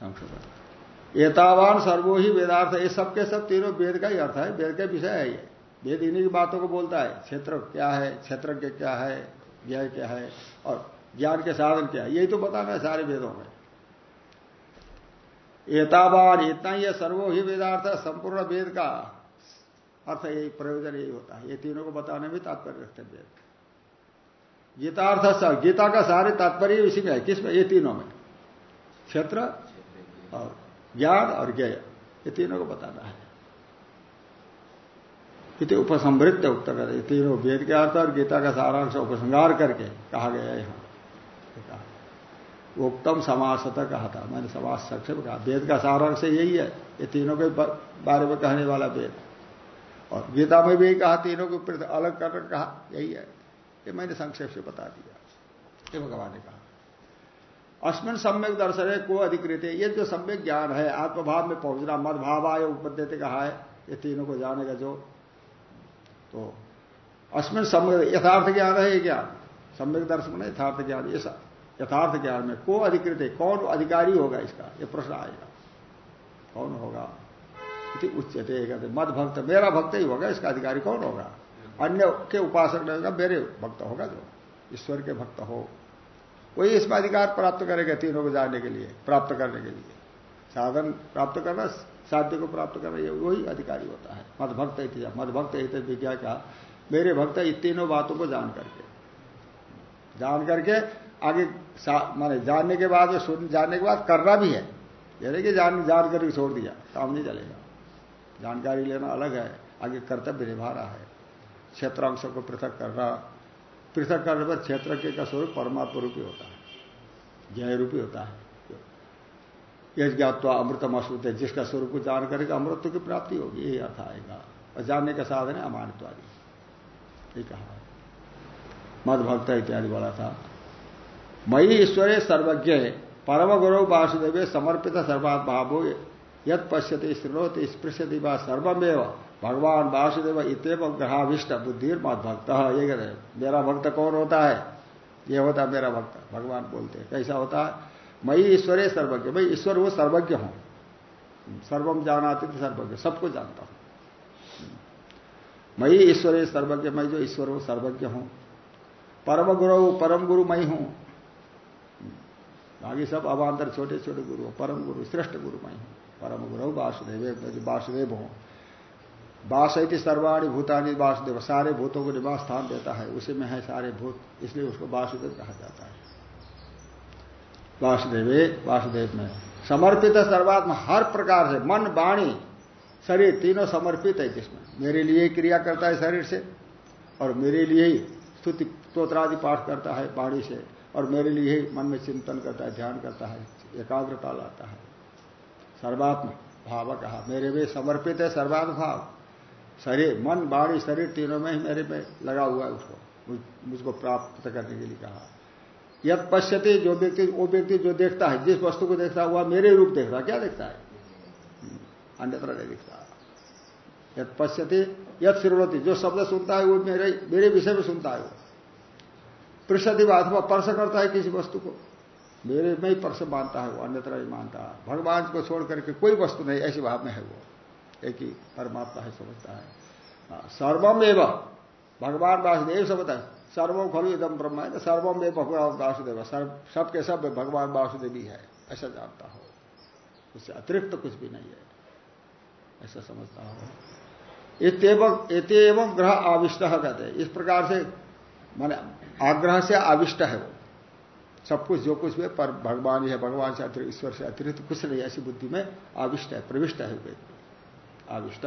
संक्षेप एतावान सर्वो ही वेदार्थ, ये सब सब तीनों वेद का ही अर्थ है, वेद का विषय है ये। वेद इन्हीं की बातों को बोलता है, क्षेत्र क्या है, क्षेत्र क्या है ज्ञ क्या है, और ज्ञान के साधन क्या है, यही तो बताना है सारे वेदों में। एताबान इतना ही सर्वो ही वेदार्थ, संपूर्ण वेद का। अर्थ यही प्रयोजन यही होता है। ये तीनों को बताने में तात्पर्य रखते वेद। गीतार्थ गीता का सारे तात्पर्य इसी में है। किसमें ये तीनों में। क्षेत्र और ज्ञान और ज्ञ ये तीनों को बताना है। इतने उपसंवृत्त उत्तर कर तीनों वेद के अर्थ और गीता का सारा सारांश उपसंगार करके कहा गया यहाँ। उत्तम समासता कहा था। मैंने समाज संक्षेप कहा। वेद का सारा सारांश यही है। ये तीनों के बारे में कहने वाला वेद। और गीता में भी कहा, तीनों को अलग कर कहा, यही है। ये मैंने संक्षेप से बता दिया। ये भगवान ने कहा। अस्मिन सम्यक दर्शन है को अधिकृत है ये जो सम्यक ज्ञान है, आत्मभाव में पहुँचना मद भाव आय कहा है, ये तीनों को जानेगा जो। तो अस्मिन सम्यक, यथार्थ ज्ञान है ये ज्ञान। सम्यक दर्शन यथार्थ ज्ञान। ये यथार्थ ज्ञान में को अधिकृत है कौन अधिकारी होगा इसका? ये प्रश्न आएगा। कौन होगा? उच्चते कहते मद भक्त मेरा भक्त ही होगा, इसका अधिकारी कौन होगा? अन्य के उपासक नहीं होगा मेरे भक्त होगा जो, ईश्वर के भक्त हो। वही इसमें अधिकार प्राप्त करेगा तीनों को जानने के लिए, प्राप्त करने के लिए। साधन प्राप्त करना, साध्य को प्राप्त करना, ये वही अधिकारी होता है। मद भक्त इतिहास मद भक्त हित विज्ञा का मेरे भक्त इन तीनों बातों को जान करके। जान करके आगे माने जानने के बाद, सुन, जानने के बाद करना भी है। यानी कि जान जान करके छोड़ दिया, काम नहीं चलेगा। जानकारी लेना अलग है, आगे कर्तव्य निभा रहा है। क्षेत्रांश को पृथक करना, पृथक करने पर क्षेत्र के का स्वरूप परमात्मा रूपी होता है, जय रूपी होता है। यह ज्ञातवा अमृतम अश्रुत है जिसका स्वरूप को जान करेगा अमृत की प्राप्ति होगी, यही अर्थ आएगा। और जानने का साधन है अमानित्वादी। ये कहा मद भक्त इत्यादि बोला था। मई ईश्वरे सर्वज्ञ परम गौरव वासुदेव, समर्पित सर्वात भावो यद पश्यति श्रोति स्पृश्यति व सर्वमेव। भगवान वासुदेव इतव ग्रहाविष्ट बुद्धि मत भक्त ये कहते हैं, मेरा भक्त कौन होता है? ये होता है मेरा भक्त। भगवान बोलते हैं, कैसा होता है? मई ईश्वरे सर्वज्ञ भाई ईश्वर वो सर्वज्ञ हूँ। सर्वम जानाते थे सर्वज्ञ, सबको जानता हूँ। मई ईश्वरे सर्वज्ञ, मैं जो ईश्वर हूँ, सर्वज्ञ हूँ। परम गुरु परम गुरु मई हूँ। बाकी सब अवान्तर छोटे छोटे गुरु, परम गुरु, श्रेष्ठ गुरु मैं हूँ। परम गुरु वासुदेव वासुदेव हूँ वास है सर्वाणी भूतानी, वासुदेव, सारे भूतों को निवास स्थान देता है, उसी में है सारे भूत, इसलिए उसको वासुदेव कहा जाता है। वासुदेवे, वासुदेव में समर्पित है सर्वात्मा हर प्रकार से, मन, वाणी, शरीर, तीनों समर्पित है जिसमें। मेरे लिए क्रिया करता है शरीर से, और मेरे लिए ही स्तुति स्त्रोत्रादि पाठ करता है वाणी से, और मेरे लिए ही मन में चिंतन करता है, ध्यान करता है, एकाग्रता लाता है। सर्वात्म भाव कहा। मेरे में समर्पित है सर्वात्म भाव। शरीर, मन, बाणी, शरीर तीनों में ही मेरे में लगा हुआ है उसको। मुझको प्राप्त करने के लिए कहा। यद पश्यते जो व्यक्ति, वो व्यक्ति जो देखता है, जिस वस्तु को देखता हुआ मेरे रूप देखता क्या देखता है? अन्यत्र नहीं दिखता। यद पश्यते यद श्रीणती, जो शब्द सुनता है, वो मेरे मेरे विषय में सुनता है वो। पृषति अथवा स्पर्श करता है किसी वस्तु को। मेरे में ही पर्श मानता है वो अन्यत्र नहीं मानता। है भगवान को छोड़ करके कोई वस्तु नहीं ऐसी भाव में है वो। एक ही परमात्मा है समझता है। हाँ, सर्वम एवं भगवान वासुदेव समझता है सर्वम खलु एकदम ब्रह्म। है सर्वम एवं भगवान वासुदेव। सर्व सबके सब भगवान वासुदेवी है ऐसा जानता हो। उससे अतिरिक्त तो कुछ भी नहीं है। ऐसा समझता हो। इतम ग्रह आविष्ट कहते हैं। इस प्रकार से माने आग्रह से आविष्ट है वो। सब कुछ, जो कुछ भी पर भगवान है भगवान से अतिरिक्त, ईश्वर से अतिरिक्त कुछ नहीं, ऐसी बुद्धि में आविष्ट है, प्रविष्ट है व्यक्ति आविष्ट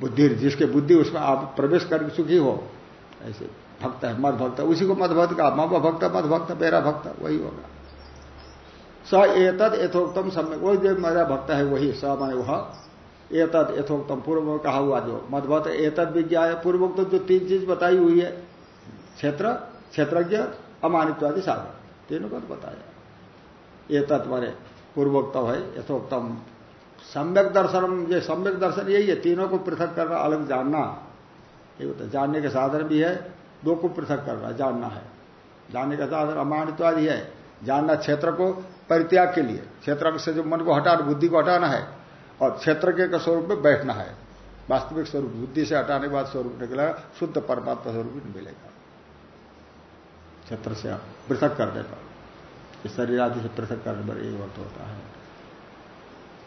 बुद्धि, जिसके बुद्धि उसमें आप प्रवेश कर चुकी हो, ऐसे भक्त है मद भक्त उसी को मद भक्त का मम भक्त मद भक्त मेरा भक्त, वही होगा। स एतद यथोक्तम समय वही जो मेरा भक्त है, वही, स माने वह। एतद यथोक्तम, पूर्व में कहा हुआ जो, मदभक्त, एतद विज्ञा है पूर्वोक्त जो तीन चीज़ बताई हुई है, क्षेत्र क्षेत्रज्ञ, अमानित्वादि साधन। तीनों को तो बताया। एतत् माने पूर्वोक्त है, यथोक्तम। सम्यक दर्शन ये सम्यक दर्शन यही है, तीनों को पृथक करना, अलग जानना। ये होता है, जानने के साधन भी है, दो को पृथक करना, जानना है। जानने का साधन अमानित्वादी है, जानना क्षेत्र को परित्याग के लिए। क्षेत्र से जो मन को हटाना, बुद्धि को हटाना है, और क्षेत्र के स्वरूप में बैठना है। वास्तविक स्वरूप, बुद्धि से हटाने के बाद स्वरूप निकलेगा, शुद्ध परमात्मा स्वरूप मिलेगा। क्षेत्र से पृथक करने पर इस शरीर आदि से पृथक करने पर यही अर्थ होता है।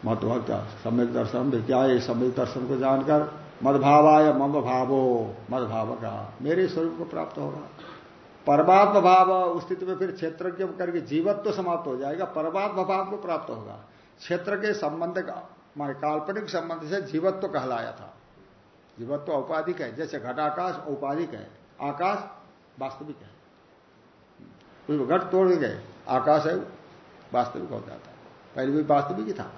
महत्वभक्त सम्यक दर्शन विज्ञा सम्यक दर्शन को जानकर मदभावाय मम भावो, मदभाव का मेरे स्वरूप को प्राप्त होगा। परमात्म भाव उस स्थिति में फिर क्षेत्र के करके जीवत्व तो समाप्त हो जाएगा, परमात्म भाव को प्राप्त होगा। क्षेत्र के संबंध का माने काल्पनिक संबंध से जीवत्व तो कहलाया था। जीवत्व तो औपाधिक है, जैसे घटाकाश औपाधिक है, आकाश वास्तविक है। उसको घट तोड़ गए। आकाश है वास्तविक हो जाता है। पहले भी वास्तविक ही था।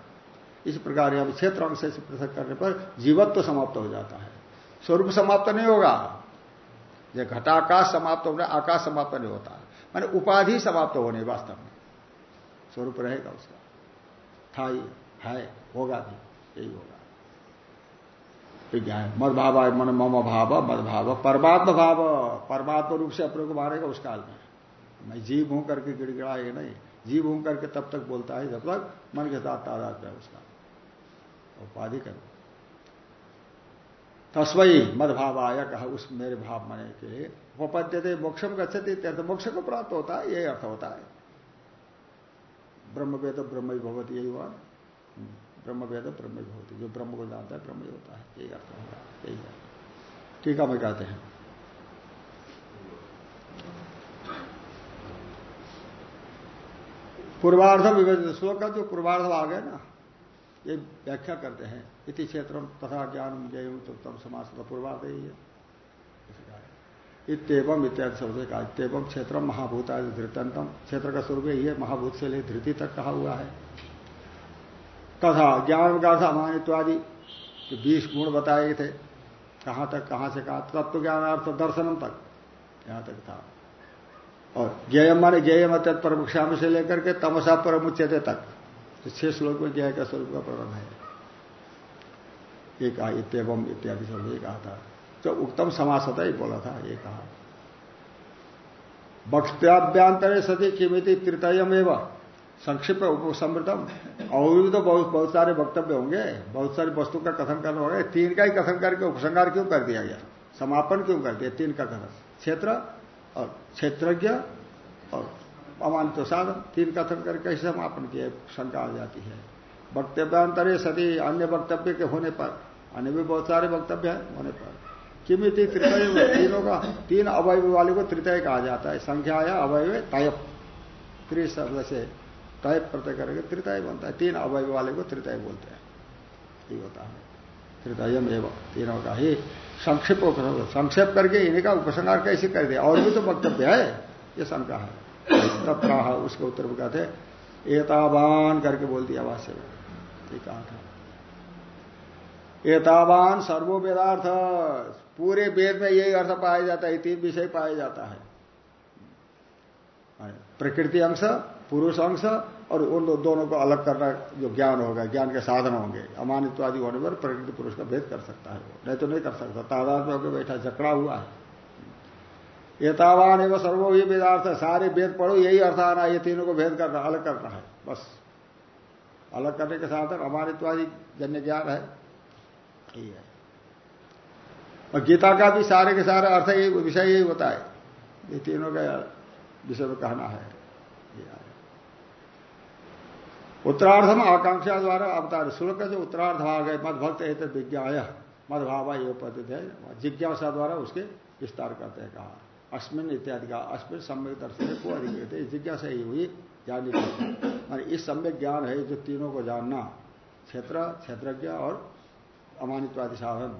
इस प्रकार यहाँ क्षेत्र अंश से पृथक करने पर जीवत्व तो समाप्त हो जाता है। स्वरूप समाप्त नहीं होगा। ये घटाकाश समाप्त होने आकाश समाप्त नहीं होता। माने उपाधि समाप्त होने वास्तव में। स्वरूप रहेगा उसका। था ही, है, होगा भी, यही होगा। विज्ञान मद भाव मन मम भाव मद भाव परमात्मा भाव। परमात्मा रूप से अपने को मारेगा उस काल में। मैं जीव हूँ करके ये नहीं। जीव हूँ करके तब तक बोलता है, जब तक मन के साथ तादाद है उसका। उपाधि कर तस्वई मद भाव आया कहा, उस मेरे भाव मने के लिए। उपपद्य थे मोक्षम गच्छते अर्थ मोक्ष को प्राप्त होता है, यही अर्थ होता है। ब्रह्म वेद ब्रह्म भगवती यही हुआ। ब्रह्म वेद ब्रह्म भगवती जो ब्रह्म को जानता है, ब्रह्म ही होता है। यही अर्थ होगा, यही है। ठीक है मैं कहते हैं। पूर्वार्ध विभजित श्लोक का जो पूर्वार्ध आ गए ना, ये व्याख्या करते हैं। इति क्षेत्र तथा ज्ञान जय तम समाज का पूर्वार्ध ही है। इतम इत्यादि शब्द का इतम क्षेत्र महाभूत आदि धृतंतम। क्षेत्र का स्वरूप यही है, महाभूत से ले धृति तक कहा हुआ है। तथा ज्ञान का था अमानित्वादि जो बीस गुण बताए थे, कहाँ तक, कहाँ से कहा तत्व ज्ञानार्थ दर्शनम तक, यहाँ तक था। और ज्ञम माने ज्ञम परमुक्षाम से लेकर के तमसा परमुच्यते तक तो छह श्लोक में ज्ञ का स्वरूप का प्रबंध है। ये कहा इत्यादि शब्द ये कहा था। जो उत्तम समास होता है बोला था ये कहा वक्तव्यांतरे सती किमिति तृतयम एवं। संक्षिप्त उपसमृतम और भी तो बहुत बहुत सारे वक्तव्य होंगे। बहुत सारी वस्तु का कथन करना होगा तीन का ही कथन करके उपसंगार क्यों कर दिया गया? समापन क्यों कर दिया? तीन का कथन। क्षेत्र और क्षेत्रज्ञ और अमानित साधन, तीन कथन करके कैसे समापन किए, शंका आ जाती है। वक्तव्यांतरे सती अन्य वक्तव्य के होने पर, अन्य भी बहुत सारे वक्तव्य है होने पर। किमिति तृतय तीनों का, तीन अवय वाले को तृतय कहा जाता है। संख्या या अवय तय त्रि शब्द से तय प्रत्यय करेंगे तृतय बनता है। तीन अवय वाले को तृतय बोलते हैं। ये होता है। तृतयम एवं तीनों का ही संक्षेप संक्षेप करके इन्हीं का उपसंहार कैसे कर दिया? और भी तो वक्तव्य है, ये शंका है। तत्रा उसके उत्तर में कहते एतावान करके बोल दिया भाष्य में। ये कहा था। एतावान सर्वो वेदार्थ, पूरे वेद में यही अर्थ पाया जाता है तीन विषय पाया जाता है। प्रकृति अंश, पुरुष अंश और उन दोनों को अलग करना जो ज्ञान होगा, ज्ञान के साधन होंगे। अमानित्व आदि होने पर प्रकृति पुरुष का भेद कर सकता है वो। नहीं तो नहीं कर सकता। तादाद में होकर बैठा, जकड़ा हुआ है। एतावान एवं सर्वो ही वेदार्थ है। सारे वेद पढ़ो, यही अर्थ आना, ये तीनों को भेद करना, अलग करना है। बस। अलग करने के साधन अमानित्वादी जन्य ज्ञान है। यही है। और गीता का भी सारे के सारे अर्थ यही विषय यही होता है। ये तीनों का विषय में कहना है। उत्तरार्धम आकांक्षा द्वारा अवतार शुल्क जो उत्तरार्ध आ गए। मद भक्त है विज्ञाय। मद भावा ये पतित है। जिज्ञासा द्वारा उसके विस्तार करते हैं कहा। अश्विन इत्यादि का अश्विन सम्यक दर्शन को अधिकृत है। जिज्ञासा ही हुई। ज्ञानी मान इस सम्यक ज्ञान है जो तीनों को जानना। क्षेत्र, क्षेत्रज्ञ और अमानित्वादि साधन।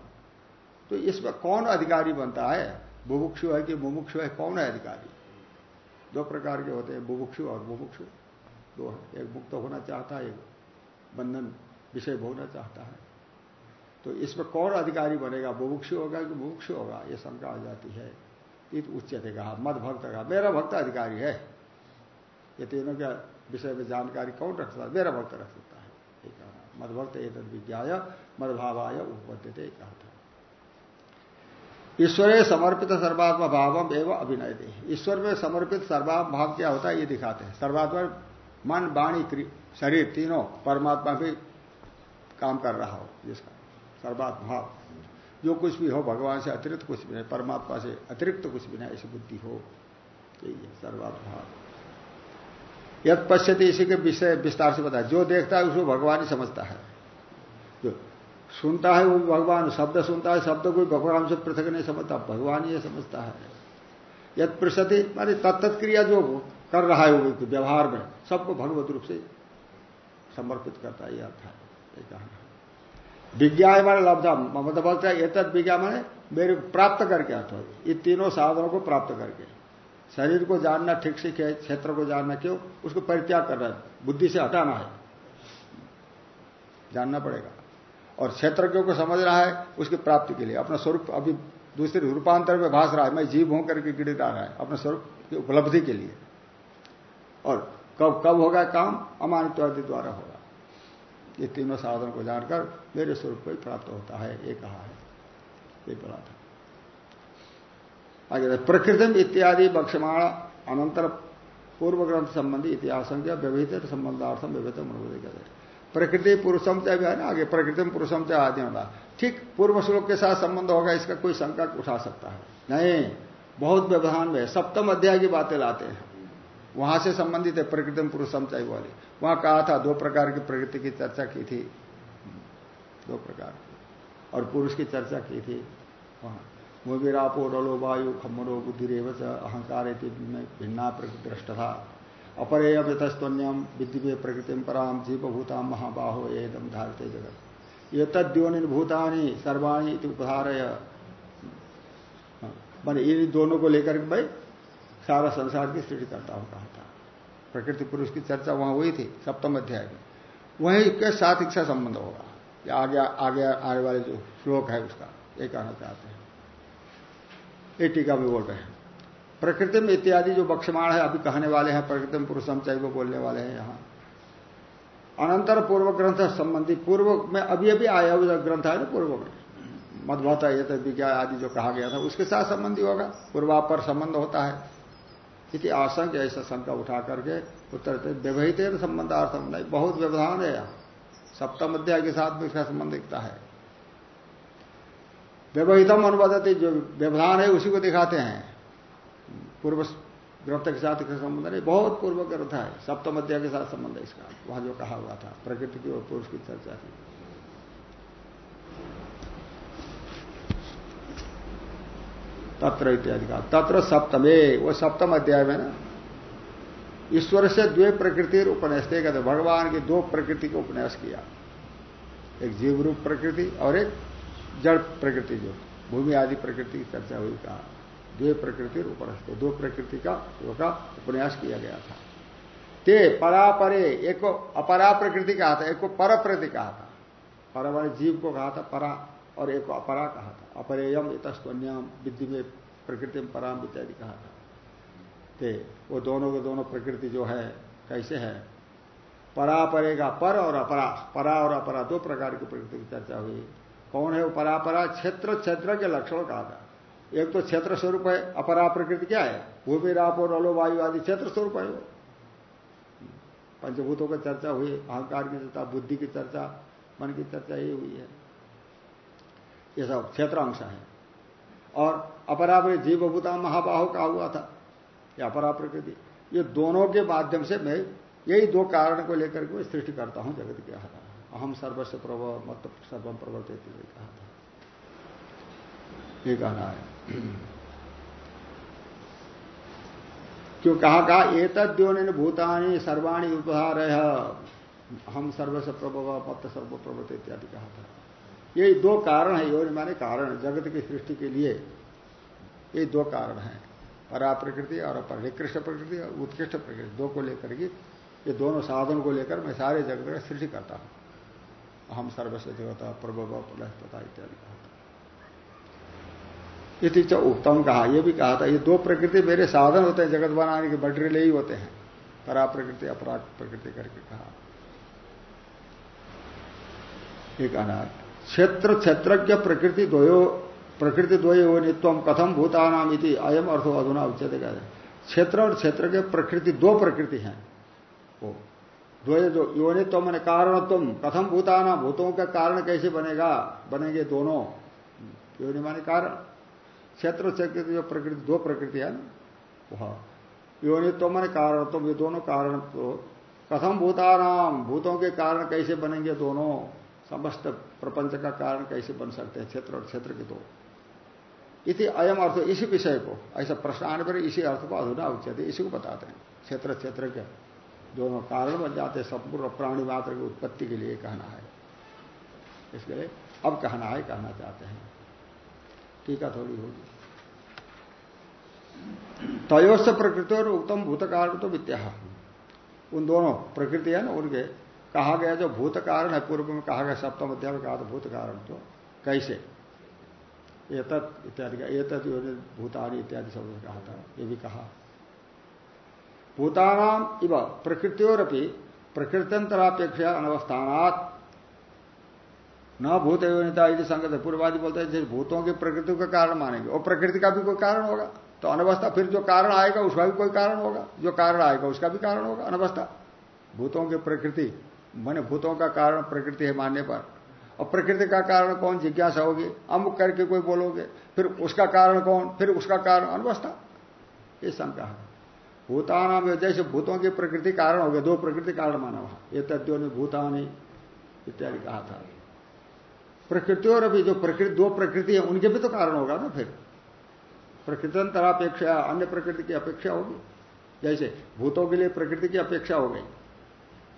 तो इसमें कौन अधिकारी बनता है? बुभुक्षु है कि मुमुक्षु है? कौन है अधिकारी? दो प्रकार के होते हैं। बुभुक्षु और मुमुक्षु। दो है एक मुक्त होना चाहता है, एक बंधन, विषय भोगना चाहता है। तो इसमें कौन अधिकारी बनेगा? बुभुक्ष होगा कि मुमुक्षु होगा? ये शंका आ जाती है। इत उच्चते कहा मद भक्त कहा मेरा भक्त अधिकारी है। ये तीनों के विषय में जानकारी कौन रख सकता है? मेरा भक्त रख सकता है। ये कहा, मद भक्त एक विज्ञाय मदभावाय उपपद्यते कहा था। ईश्वर समर्पित सर्वात्मा भावम एवं अभिनय दे ईश्वर में समर्पित सर्वात्म भाव क्या होता है? ये दिखाते हैं। सर्वात्मा मन, वाणी शरीर तीनों परमात्मा भी काम कर रहा हो, जिसका सर्वात भाव जो कुछ भी हो, भगवान से अतिरिक्त कुछ भी नहीं, परमात्मा से अतिरिक्त कुछ भी नहीं, ऐसी बुद्धि हो, यही है सर्वात भाव यद पश्यति इसी के विषय, विस्तार से बताया। जो देखता है, उसको भगवान ही समझता है। जो सुनता है, वो भगवान, शब्द सुनता है, शब्द कोई भगवान से पृथक नहीं समझता, भगवान ही समझता है। यद प्रसति मानी तत्त क्रिया जो कर रहा है वो व्यक्ति व्यवहार में सबको भगवत रूप से समर्पित करता है, यह अर्थ है। विज्ञा माने लब्धा मतलब बोलता है तद विज्ञा माने मेरे प्राप्त करके अर्थ हो। ये तीनों साधनों को प्राप्त करके। शरीर को जानना ठीक से क्षेत्र को जानना क्यों, उसको परित्याग करना है, बुद्धि से हटाना है। जानना पड़ेगा। और क्षेत्र को समझ रहा है, उसकी प्राप्ति के लिए। अपना स्वरूप अभी दूसरे रूपांतर में भाष रहा है, मैं जीव हूँ करके गिर रहा है, अपने स्वरूप की उपलब्धि के लिए। और कब कब होगा काम? अमानित्वादि द्वारा होगा। ये तीनों साधन को जानकर मेरे स्वरूप को ही प्राप्त होता है, ये कहा है। ये बोला था। आगे प्रकृतिम इत्यादि बक्षमाण अनंतर पूर्व ग्रंथ संबंधी इतिहास व्यवहित संबंधार्थम व्यवहित मनोबोधि कहते प्रकृति पुरुषम से चाहे है ना? आगे प्रकृतिम पुरुषम चाहे आदि होगा। ठीक, पूर्व श्लोक के साथ संबंध होगा, इसका कोई शंका उठा सकता है। नहीं, बहुत व्यवधान में सप्तम अध्याय की बातें लाते हैं। वहाँ से संबंधित है प्रकृति में पुरुषम चाहे वाली। वहाँ कहा था, दो प्रकार की प्रकृति की चर्चा की थी। दो प्रकार की। और पुरुष की चर्चा की थी वहाँ। मोगिरापो डलो वायु खम्मरो बुद्धि रेवच अहंकार भिन्ना प्रकृति दृष्ट था अपरेय यथस्तन्यम विद्युवे प्रकृति पराम जीवभूता महाबाहो एदम धारते जगत। ये तद्योनि भूतानी सर्वाणी उपधारय मैंने इन दोनों को लेकर भाई सारा संसार की सृष्टि करता हूँ कहा था। प्रकृति पुरुष की चर्चा वहाँ हुई थी, सप्तम अध्याय में। वहीं के साथ इच्छा संबंध होगा या आगे आगे आने वाले जो श्लोक है उसका, ये कहना चाहते हैं। ये टीका में बोल रहे हैं। प्रकृति में इत्यादि जो बक्षमाण है, अभी कहने वाले हैं, प्रकृति में पुरुषम वो बोलने वाले हैं यहाँ। अनंतर पूर्व ग्रंथ संबंधी, पूर्व में अभी अभी आया हुआ ग्रंथ है ना, पूर्व में मधुभता ये तो विज्ञा आदि जो कहा गया था, उसके साथ संबंधी होगा। पूर्वापर संबंध होता है। इति आशंक ऐसा शंका उठा करके उत्तर व्यवहित संबंधार्थम नहीं, बहुत व्यवधान है यहाँ। सप्तम अध्याय के साथ में इसका संबंध दिखता है। व्यवहितम अनुवादते जो व्यवधान है, उसी को दिखाते हैं। पूर्व ग्रंथ के साथ इसका संबंध नहीं, बहुत पूर्व ग्रंथ है, सप्तम अध्याय के साथ संबंध है इसका, वहाँ जो कहा हुआ था, प्रकृति की और पुरुष की चर्चा थी तत्र इत्यादि का तत्र सप्तमे, वो सप्तम अध्याय में ना? ईश्वर से द्वे प्रकृति उपन्यास कहते भगवान की दो प्रकृति का उपन्यास किया। एक जीव रूप प्रकृति और एक जड़ प्रकृति जो, भूमि आदि प्रकृति की चर्चा हुई कहा। द्वे प्रकृति उपनस्ते दो प्रकृति का का उपन्यास किया गया था। ते परापरे, एक को अपरा प्रकृति कहा था, एक को पर प्रकृति कहा था। पर जीव को कहा था, परा। और एक अपरा कहा था। अपरेयम इतस्तन्याम, विद्धि में प्रकृति में पराम इत्यादि कहा था। ते वो दोनों के दोनों प्रकृति जो है, कैसे है? परा परेगा, पर और अपरा। परा और अपरा, दो प्रकार की प्रकृति की चर्चा हुई। कौन है वो परापरा क्षेत्र क्षेत्र के लक्षण कहा था। एक तो क्षेत्र स्वरूप है, अपरा प्रकृति क्या है? भूमि, राप और अलो वायु आदि क्षेत्र स्वरूप है वो। पंचभूतों की चर्चा हुई, अहंकार की चर्चा, बुद्धि की चर्चा, मन की चर्चा ये हुई है। ये सब क्षेत्र अंश है। और अपरापर जीवभूता महाबाहु का हुआ था, ये अपरा प्रकृति। ये दोनों के माध्यम से मैं यही दो कारण को लेकर के सृष्टि करता हूँ जगत के अहम सर्वस्व प्रभव मत सर्वम प्रवर्तित कहा था। ये कहना है। क्यों कहा कहा एतद्योन भूतानी सर्वाणी उपहार है हम सर्वस्व प्रभव मत सर्व प्रभुत इत्यादि कहा था। ये दो कारण है योनि माने कारण जगत की सृष्टि के लिए ये दो कारण है। परा प्रकृति और अपर निकृष्ट प्रकृति और उत्कृष्ट प्रकृति, दो को लेकर के, ये दोनों साधन को लेकर मैं सारे जगत का सृष्टि करता हूँ। हम सर्वस्व देवता प्रभव तथा इत्यादि कहा इति च उत्तम कहा यह भी कहा था, ये दो प्रकृति मेरे साधन होते हैं, जगत बनाने के मटेरियल ही होते हैं। परा प्रकृति अपराध प्रकृति करके कहा। ये कहना क्षेत्र क्षेत्रज्ञ प्रकृति द्वयो प्रकृति द्वयो नित्व कथम भूतानाम इति अयम अर्थो अधुना उच्चते कहते क्षेत्र और क्षेत्र के प्रकृति दो प्रकृति हैं। वो द्वय जो योनि तो मैंने कारण तुम कथम भूताना, भूतों का कारण कैसे बनेगा? बनेंगे दोनों। योनि माने कारण। क्षेत्र क्षेत्र जो प्रकृति, दो प्रकृति है वह। योनि तो मैंने कारण तुम ये दोनों कारण तो कथम भूतानाम भूतों के कारण कैसे बनेंगे दोनों? समस्त प्रपंच का कारण कैसे बन सकते हैं क्षेत्र और क्षेत्र के दो। इति अयम अर्थ, इसी विषय को, ऐसा प्रश्न आने पर इसी अर्थ को अधुना उचित इसी को बताते हैं। क्षेत्र क्षेत्र के दोनों कारण बन जाते हैं, संपूर्ण प्राणी मात्र की उत्पत्ति के लिए कहना है। इसलिए अब कहना है, कहना चाहते हैं। टीका थोड़ी होगी। तयोस्य प्रकृति और उत्तम भूत कारण तो विद्या उन दोनों प्रकृति है ना, उनके कहा गया जो भूत कारण है, पूर्व में कहा गया, सप्तम अध्याय में कहा था भूत कारण तो कैसे? एतत् इत्यादि का एतत् भूतानी इत्यादि शब्द कहा था, ये भी कहा। भूतानाम इव प्रकृतियोरपि प्रकृत्यंतरापेक्षा अनवस्थानात। न भूत योनिता यदि संगत, पूर्वादि बोलते हैं, जैसे भूतों की प्रकृति का कारण मानेंगे और प्रकृति का भी कोई कारण होगा। तो अनवस्था, फिर जो कारण आएगा, उसका भी कोई कारण होगा। जो कारण आएगा, उसका भी कारण होगा, अनवस्था। भूतों की प्रकृति मैंने भूतों का कारण प्रकृति है मानने पर। और प्रकृति का कारण कौन जिज्ञासा होगी? अमुक करके कोई बोलोगे, फिर उसका कारण कौन? फिर उसका कारण अनवस्था। ये शंका है। भूताना में जैसे भूतों की प्रकृति कारण हो गया, दो प्रकृति कारण माना वहाँ। ये तद्यो ने भूतानी इत्यादि कहा था। प्रकृति और अभी जो प्रकृति दो प्रकृति है, उनके भी तो कारण होगा ना फिर। प्रकृतंतरापेक्षा, अन्य प्रकृति की अपेक्षा होगी। जैसे भूतों के लिए प्रकृति की अपेक्षा हो गई।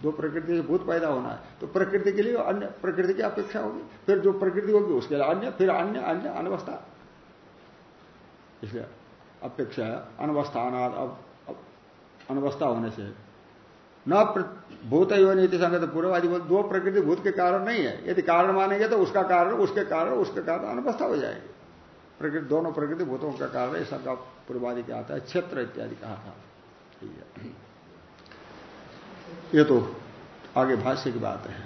दो प्रकृति से भूत पैदा होना है तो प्रकृति के लिए अन्य, प्रकृति की अपेक्षा होगी, फिर जो प्रकृति होगी उसके लिए अन्य, फिर अन्य अन्य, अनवस्था। इसलिए अपेक्षा है अनवस्थानाद अब अनवस्था होने से। न भूत नीति संगत पूर्ववादी दो प्रकृति भूत के कारण नहीं है। यदि कारण मानेंगे तो उसका कारण, उसके कारण उसके कारण अनवस्था हो जाएगी। प्रकृति, दोनों प्रकृति भूतों का कारण है सबका पूर्वादि क्या आता है, क्षेत्र इत्यादि कहा था। ये तो आगे भाष्य की बात है।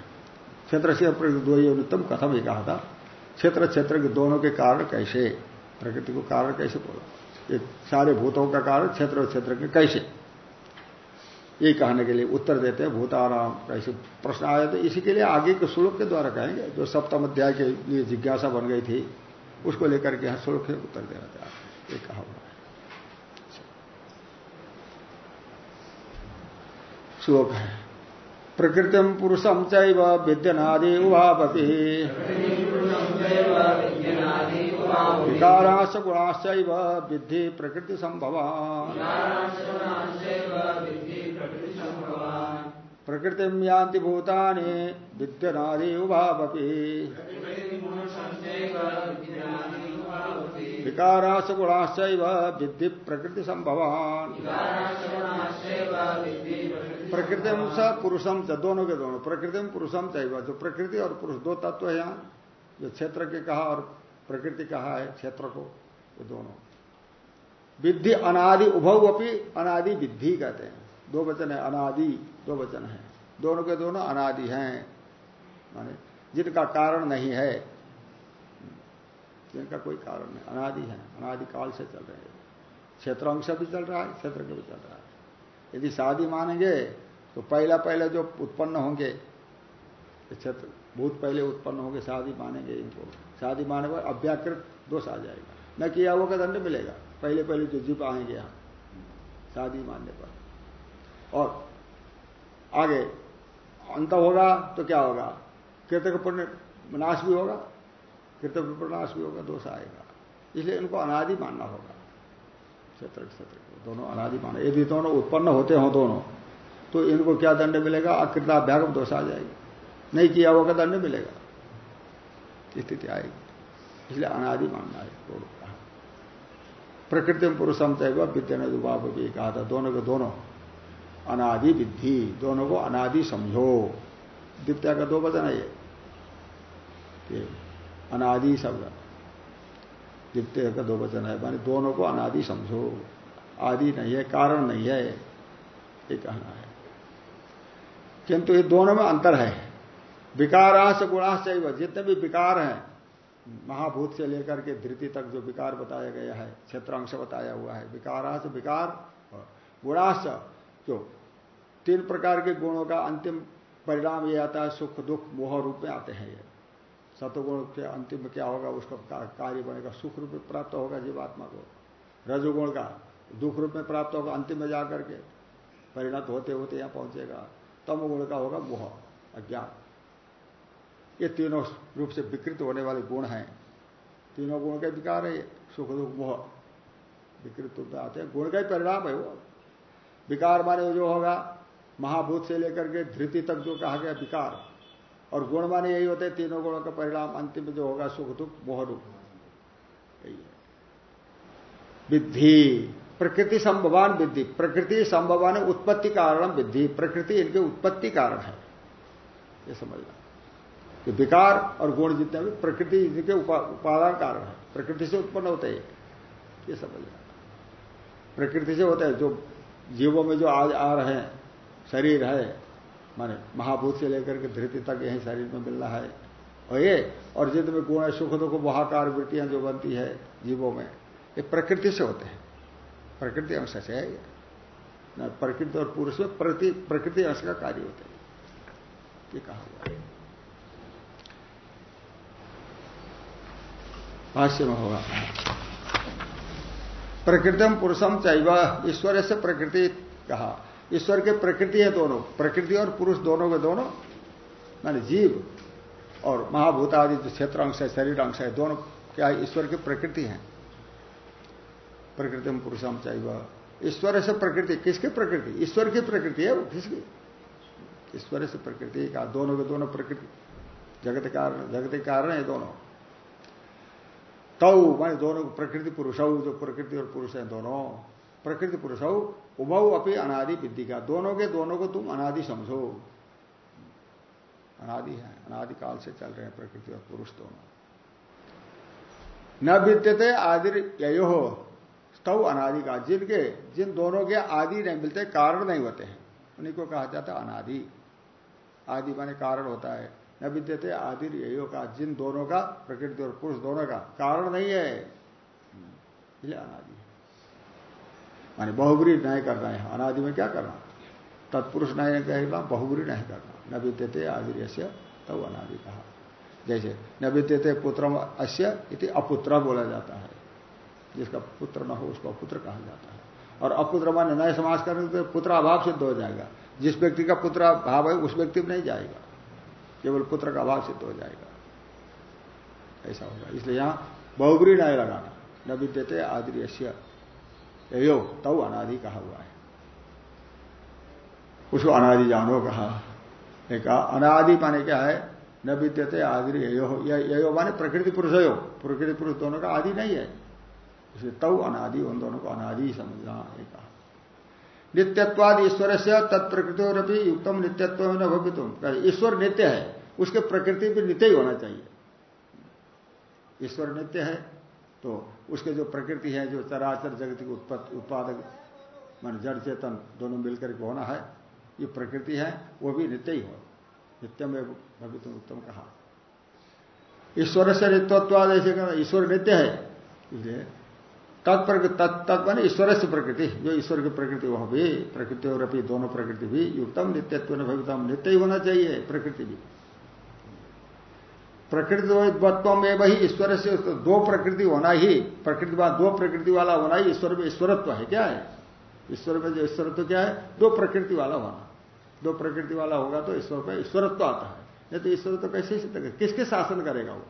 क्षेत्र से दो उत्तम कथम ही कहा था, क्षेत्र क्षेत्र के दोनों के कारण कैसे, प्रकृति को कारण कैसे बोला? ये सारे भूतों का कारण क्षेत्र और क्षेत्र के कैसे? ये कहने के लिए उत्तर देते हैं भूताराम कैसे प्रश्न आया तो इसी के लिए आगे के श्लोक के द्वारा कहेंगे, जो सप्तम अध्याय के लिए जिज्ञासा बन गई थी, उसको लेकर के यहाँ श्लोक उत्तर देना चाहते ये कहा श्लोक है। प्रकृतिम पुरुषम चैव विद्यनादि उभापति विकाराश गुणाश्च विद्धि प्रकृति संभवा प्रकृति यान्ति भूतानि विद्यनादि उभावपि। विकाराश गुणाश्च विद्धि प्रकृति संभवान। प्रकृतिम स पुरुषम च, दोनों के दोनों। प्रकृतिम पुरुषम चाहिए जो प्रकृति और पुरुष दो तत्व है यहाँ जो क्षेत्र के कहा और प्रकृति कहा है, क्षेत्र को ये दोनों। विद्धि अनादि उभव अपनी अनादि विद्धि कहते हैं। दो वचन है, अनादि, दो वचन है। दोनों के दोनों अनादि हैं। माने जिनका कारण नहीं है जिनका कोई कारण नहीं। अनादि है। अनादि काल से चल रहे हैं। क्षेत्र अंश भी चल रहा है, क्षेत्र के भी चल रहा है। यदि शादी मानेंगे तो पहला पहला जो उत्पन्न होंगे क्षेत्र भूत पहले उत्पन्न होंगे शादी मानेंगे इनको। शादी माने पर अभ्याकृत दोष आ जाएगा। न किया हुआ का दंड मिलेगा। पहले पहले जो जीव आएँगे यहाँ शादी मानने पर। और आगे, अंत होगा तो क्या होगा? कृतक पुण्य नाश भी होगा। कृतक प्रनाश भी होगा, दोष आएगा। इसलिए इनको अनादि मानना होगा। क्षेत्र क्षेत्र को दोनों अनादि माना यदि दोनों उत्पन्न होते हो दोनों तो इनको क्या दंड मिलेगा? अकृताभ्यागम दोष आ जाएगी। नहीं किया होगा दंड मिलेगा? स्थिति आएगी। इसलिए अनादि मानना है। दोनों कहा प्रकृति में पुरुषम तय विद्या ने दुबाब भी कहा था दोनों के दोनों अनादि विद्धि, दोनों को अनादि समझो। दित्या का दो वचन है ये अनादि शब्द। द्वितीय का दो वचन है, मानी दोनों को अनादि समझो। आदि नहीं है, कारण नहीं है, ये कहना है। किंतु ये दोनों में अंतर है। विकाराश गुणाश चाहिए जितने भी विकार हैं, महाभूत से लेकर के धृति तक जो विकार बताया गया है, क्षेत्रांश बताया हुआ है, विकाराश विकार गुणाश जो तीन प्रकार के गुणों का अंतिम परिणाम ये आता है, सुख दुख मोह रूप में आते हैं ये। सतुगुण के अंतिम क्या होगा, उसका कार्य बनेगा। सुख रूप में प्राप्त होगा जीवात्मा को। रजोगुण का दुख रूप में प्राप्त होगा अंतिम में जाकर के। परिणत होते होते यहाँ पहुंचेगा। तम गुण का होगा मोह, अज्ञान। ये तीनों रूप से विकृत होने वाले गुण हैं। तीनों गुण के विकार है सुख दुख मोह। विकृत रूप में आते हैं। गुण का ही परिणाम है वो। विकार माने जो होगा, महाभूत से लेकर के धृति तक जो कहा गया विकार। और गुण माने यही होते हैं, तीनों गुणों का परिणाम अंतिम जो होगा, सुख दुख, मोह रूप विद्धि, प्रकृति संभवान विद्धि। प्रकृति संभवान उत्पत्ति कारण विद्धि। प्रकृति इनके उत्पत्ति कारण है। ये समझना। कि विकार और गुण जितने भी, प्रकृति इनके उपादान कारण है। प्रकृति से उत्पन्न होते हैं। ये समझना। प्रकृति से होता है, जो जीवों में जो आज आ रहे हैं, शरीर है माने महाभूत से लेकर के धृति तक यही शरीर में मिल रहा है। और ये, और जितने में गुण सुख दुख महाकार वृत्तियाँ जो बनती है जीवों में, ये प्रकृति से होते हैं। प्रकृति अंश से है ये। प्रकृति और पुरुष में प्रति, प्रकृति अंश का कार्य होते हैं। ये कहा हुआ भाष्य में होगा। प्रकृतिम पुरुषम चाहिए ईश्वर से प्रकृति कहा। ईश्वर के प्रकृति है दोनों। प्रकृति और पुरुष दोनों के दोनों, माने जीव और महाभूत आदि जो क्षेत्र अंश है, शरीर अंश है, दोनों क्या ईश्वर की प्रकृति है? प्रकृति में पुरुषम चाहिए ईश्वर से प्रकृति, किसकी प्रकृति? ईश्वर की प्रकृति है वो किसकी? ईश्वर से प्रकृति का, दोनों के दोनों प्रकृति। जगत कारण जगत कारण है दोनों। तौ, माने दोनों प्रकृति पुरुष जो प्रकृति और पुरुष है दोनों। प्रकृति पुरुष हो उभव अपनी अनादि विद्धि का दोनों के दोनों को तुम अनादि समझो। अनादि है, अनादि काल से चल रहे हैं प्रकृति और पुरुष दोनों। न विद्यते आदि यो हो स्तव अनादि का जिनके, जिन दोनों के आदि नहीं मिलते, कारण नहीं होते हैं। उन्हीं को कहा जाता है अनादि। आदि माने कारण होता है। न विद्यते आदि यो का, जिन दोनों का, प्रकृति और पुरुष दोनों का, कारण नहीं है। इसलिए अनादि माने बहुबरी नहीं करना है। अनादि में क्या करना तत्पुरुष नहीं कहना बहुबरी नहीं करना न विद्यते आदि से तब अनादि कहा। जैसे, न विद्यते पुत्र अश्य इति अपुत्र बोला जाता है। जिसका पुत्र न हो, उसको अपुत्र कहा जाता है। और अपुत्र माने नए समाज करने तो पुत्र अभाव सिद्ध हो जाएगा। जिस व्यक्ति का पुत्र भाव है, उस व्यक्ति में नहीं जाएगा। केवल पुत्र का अभाव सिद्ध हो जाएगा। ऐसा होगा। इसलिए यहाँ बहुबरी नहीं लगाना। न विद्यते आदि यो तव अनादि कहा हुआ है। उसको अनादि जानो कहा। एक अनादि माने क्या है? न विद्यते आदि यो माने प्रकृति पुरुष यो। प्रकृति पुरुष दोनों का आदि नहीं है। इसलिए तव अनादि, उन दोनों को अनादि समझना एक नित्यत्वाद ईश्वर से तत्प्रकृति युक्तम नित्यत्व में न भवितुम। ईश्वर नित्य है। उसके प्रकृति भी नित्य ही होना चाहिए। ईश्वर नित्य है तो उसके जो प्रकृति है, जो चराचर जगत की उत्पादक, मान जड़ चेतन दोनों मिलकर के होना है, ये प्रकृति है, वो भी नित्य ही हो। नित्य में भवित उत्तम कहा। ईश्वर से नित्यत्वाद ऐसे ईश्वर नित्य है, इसलिए मान ईश्वर से प्रकृति, जो ईश्वर की प्रकृति वह भी, प्रकृति और अपनी दोनों प्रकृति भी युक्तम नित्यत्व भवितम, नित्य ही होना चाहिए प्रकृति भी। प्रकृति में वही ईश्वर से दो प्रकृति होना ही प्रकृति दो प्रकृति वाला होना ही ईश्वर में ईश्वरत्व है, क्या है? ईश्वर में जो ईश्वरत्व क्या है? दो प्रकृति वाला होना। दो प्रकृति वाला होगा तो ईश्वर में ईश्वरत्व आता है। नहीं तो ईश्वर तो कैसे सिद्ध करे किसके शासन करेगा वो?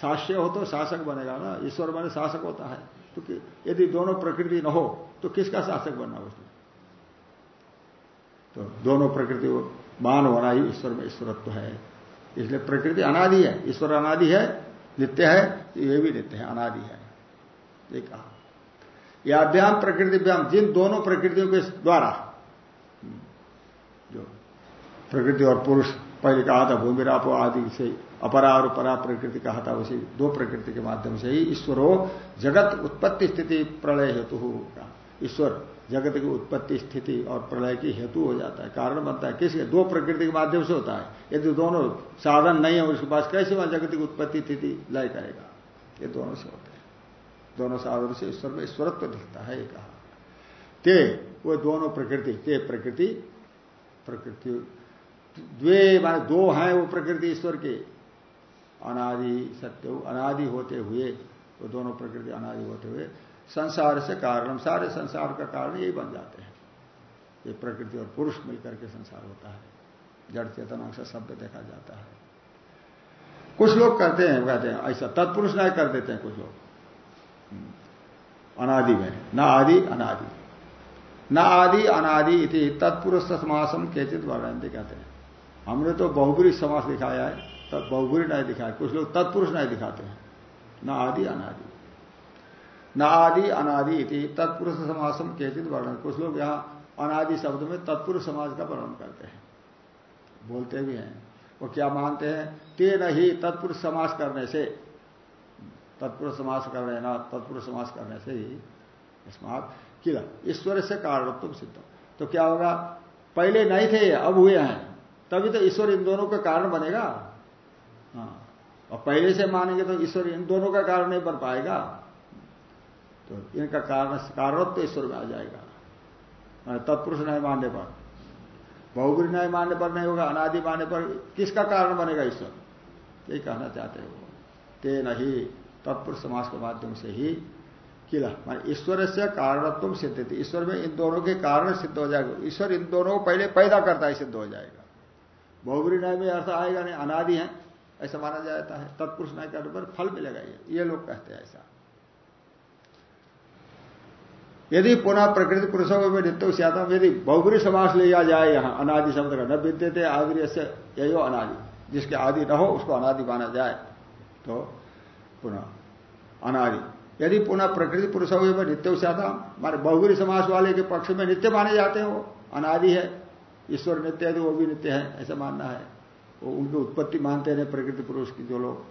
शास्य हो तो शासक बनेगा ना। ईश्वर माने शासक होता है। तो यदि दोनों प्रकृति न हो तो किसका शासक बनना उसमें? तो दोनों प्रकृति मान होना ही ईश्वर में ईश्वरत्व है। इसलिए प्रकृति अनादि है, ईश्वर अनादि है, नित्य है, ये भी नित्य है, अनादि है। ये कहा। याभ्याम प्रकृतिभ्याम जिन दोनों प्रकृतियों के द्वारा, जो प्रकृति और पुरुष, पहले कहा था भूमिरापो आदि से अपरा और परा प्रकृति कहा था, उसी दो प्रकृति के माध्यम से ही ईश्वर जगत उत्पत्ति स्थिति प्रलय हेतु ईश्वर, जगत की उत्पत्ति, स्थिति और प्रलय की हेतु हो जाता है। कारण बनता है। किसके? दो प्रकृति के माध्यम से होता है। यदि दोनों साधन नहीं है उसके पास, कैसे वहाँ जगत की उत्पत्ति, स्थिति लय करेगा? ये दोनों से होते हैं। दोनों साधन से ईश्वर में ईश्वरत्व दिखता है, ये कहा। ते, वो दोनों प्रकृति, ते प्रकृति प्रकृति, द्वे माने दो हैं वो प्रकृति ईश्वर के। अनादि सत्य, अनादि होते हुए, वो दोनों प्रकृति अनादि होते हुए संसार से कारण, सारे संसार का कारण यही बन जाते हैं। ये प्रकृति और पुरुष मिलकर के संसार होता है। जड़ चेतन से शब्द देखा जाता है। कुछ लोग करते हैं कहते हैं, ऐसा तत्पुरुष नहीं कर देते हैं कुछ लोग। अनादि में न आदि, अनादि। न आदि, अनादि इति तत्पुरुष समासम केचित वर्णंती कहते हैं। हमने तो बहुगुरी समास दिखाया है, तब बहुगुरी नहीं दिखाया। कुछ लोग तत्पुरुष नहीं दिखाते हैं। न आदि, अनादि। न आदि अनादि इति, तत्पुरुष समासम केचित वर्णन। कुछ लोग यहाँ अनादि शब्द में तत्पुरुष समाज का वर्णन करते हैं। बोलते भी हैं। वो क्या मानते हैं? तेन ही तत्पुरुष समास करने से। तत्पुरुष समास कर रहे ना, तत्पुरुष समास करने से ही। स्मार्ट। किला, ईश्वर से कारणत्व सिद्ध। तो क्या होगा? पहले नहीं थे, अब हुए हैं। तभी तो ईश्वर इन दोनों का कारण बनेगा। हाँ। और पहले से मानेंगे तो ईश्वर इन दोनों का कारण नहीं बन पाएगा। तो इनका कारण, कारणत्व ईश्वर में आ जाएगा। तत्पुरुष नहीं मानने पर बहुगुरी नहीं मानने पर नहीं होगा, अनादि मानने पर किसका कारण बनेगा ईश्वर यही कहना चाहते हो ते नहीं तत्पुरुष समाज के माध्यम से ही किला। मान ईश्वर से कारणत्व सिद्ध थी। ईश्वर में इन दोनों के कारण सिद्ध हो जाएगा। ईश्वर इन दोनों को पहले पैदा करता है, सिद्ध हो जाएगा। बहुबरी न्याय में अर्थ आएगा नहीं, अनादि है, ऐसा माना जाता है। तत्पुरुष न्याय करने पर फल मिलेगा ये ये लोग कहते हैं ऐसा। यदि पुनः प्रकृति पुरुषों में नित्य श्याता यदि बहुबरी समास लिया जाए यहाँ, अनादि शब्द का, न विद्य थे आदि से यही अनादि, जिसके आदि न हो, उसको अनादि माना जाए तो पुनः अनादि। यदि पुनः प्रकृति पुरुषों में नित्य श्याता मारे बहुगुरी समास वाले के पक्ष में नित्य माने जाते हैं वो, अनादि है, ईश्वर नित्य है तो वो भी नित्य है, ऐसा मानना है। वो उनकी उत्पत्ति मानते हैं प्रकृति पुरुष की जो लोग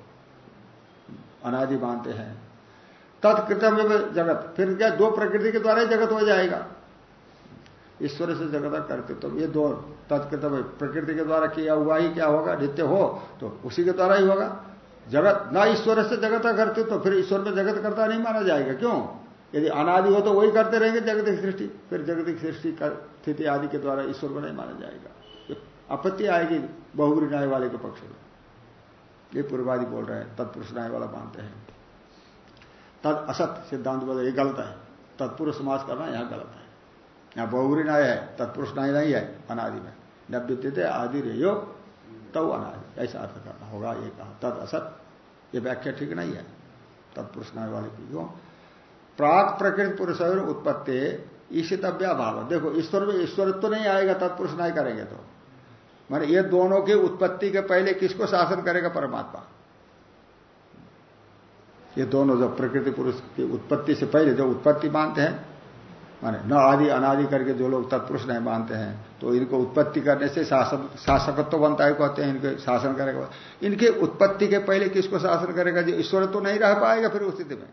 अनादि मानते हैं। तत्कृतम जगत। फिर क्या दो प्रकृति के द्वारा ही जगत हो जाएगा? ईश्वर से जगत करते तो ये दो तत्कृतम प्रकृति के द्वारा किया हुआ ही क्या होगा? नित्य हो तो उसी के द्वारा ही होगा। जगत, न ईश्वर से जगत करते तो फिर ईश्वर में जगत करता नहीं माना जाएगा। क्यों? यदि अनादि हो तो वही करते रहेंगे जगत की सृष्टि। फिर जगत की सृष्टि स्थिति आदि के द्वारा ईश्वर को नहीं माना जाएगा। आपत्ति आएगी बहुगुरी न्याय वाले के पक्ष में। ये पूर्वादि बोल रहे हैं, तत्पुरुष न्याय वाला मानते हैं। तद असत सिद्धांत बोल, ये गलत है। तत्पुरुष समाज करना यहाँ गलत है। यहाँ बहुरी न्याय है, तत्पुरुष न्याय नहीं है, अनादि में। नव्य आदि रेयो तव अनादि। ऐसा अर्थ करना होगा, ये कहा, तद असत। ये व्याख्या ठीक नहीं है। तत्पुरुष न्याय वाले की क्यों प्राक प्रकृत पुरुष उत्पत्ति, ईशितव्या भाव। देखो, ईश्वर में ईश्वरत्व तो नहीं आएगा, तत्पुरुष नहीं करेंगे तो। माने ये दोनों की उत्पत्ति के पहले किसको शासन करेगा, परमात्मा? ये दोनों जब प्रकृति पुरुष की उत्पत्ति से पहले जो उत्पत्ति मानते हैं, माने न आदि, अनादि करके जो लोग तत्पुरुष नहीं मानते हैं तो इनको उत्पत्ति करने से शासन, शासकत्व बनता है कहते हैं, इनके शासन करेगा इनके उत्पत्ति के पहले किसको शासन करेगा? जो ईश्वर तो नहीं रह पाएगा फिर उस स्थिति में।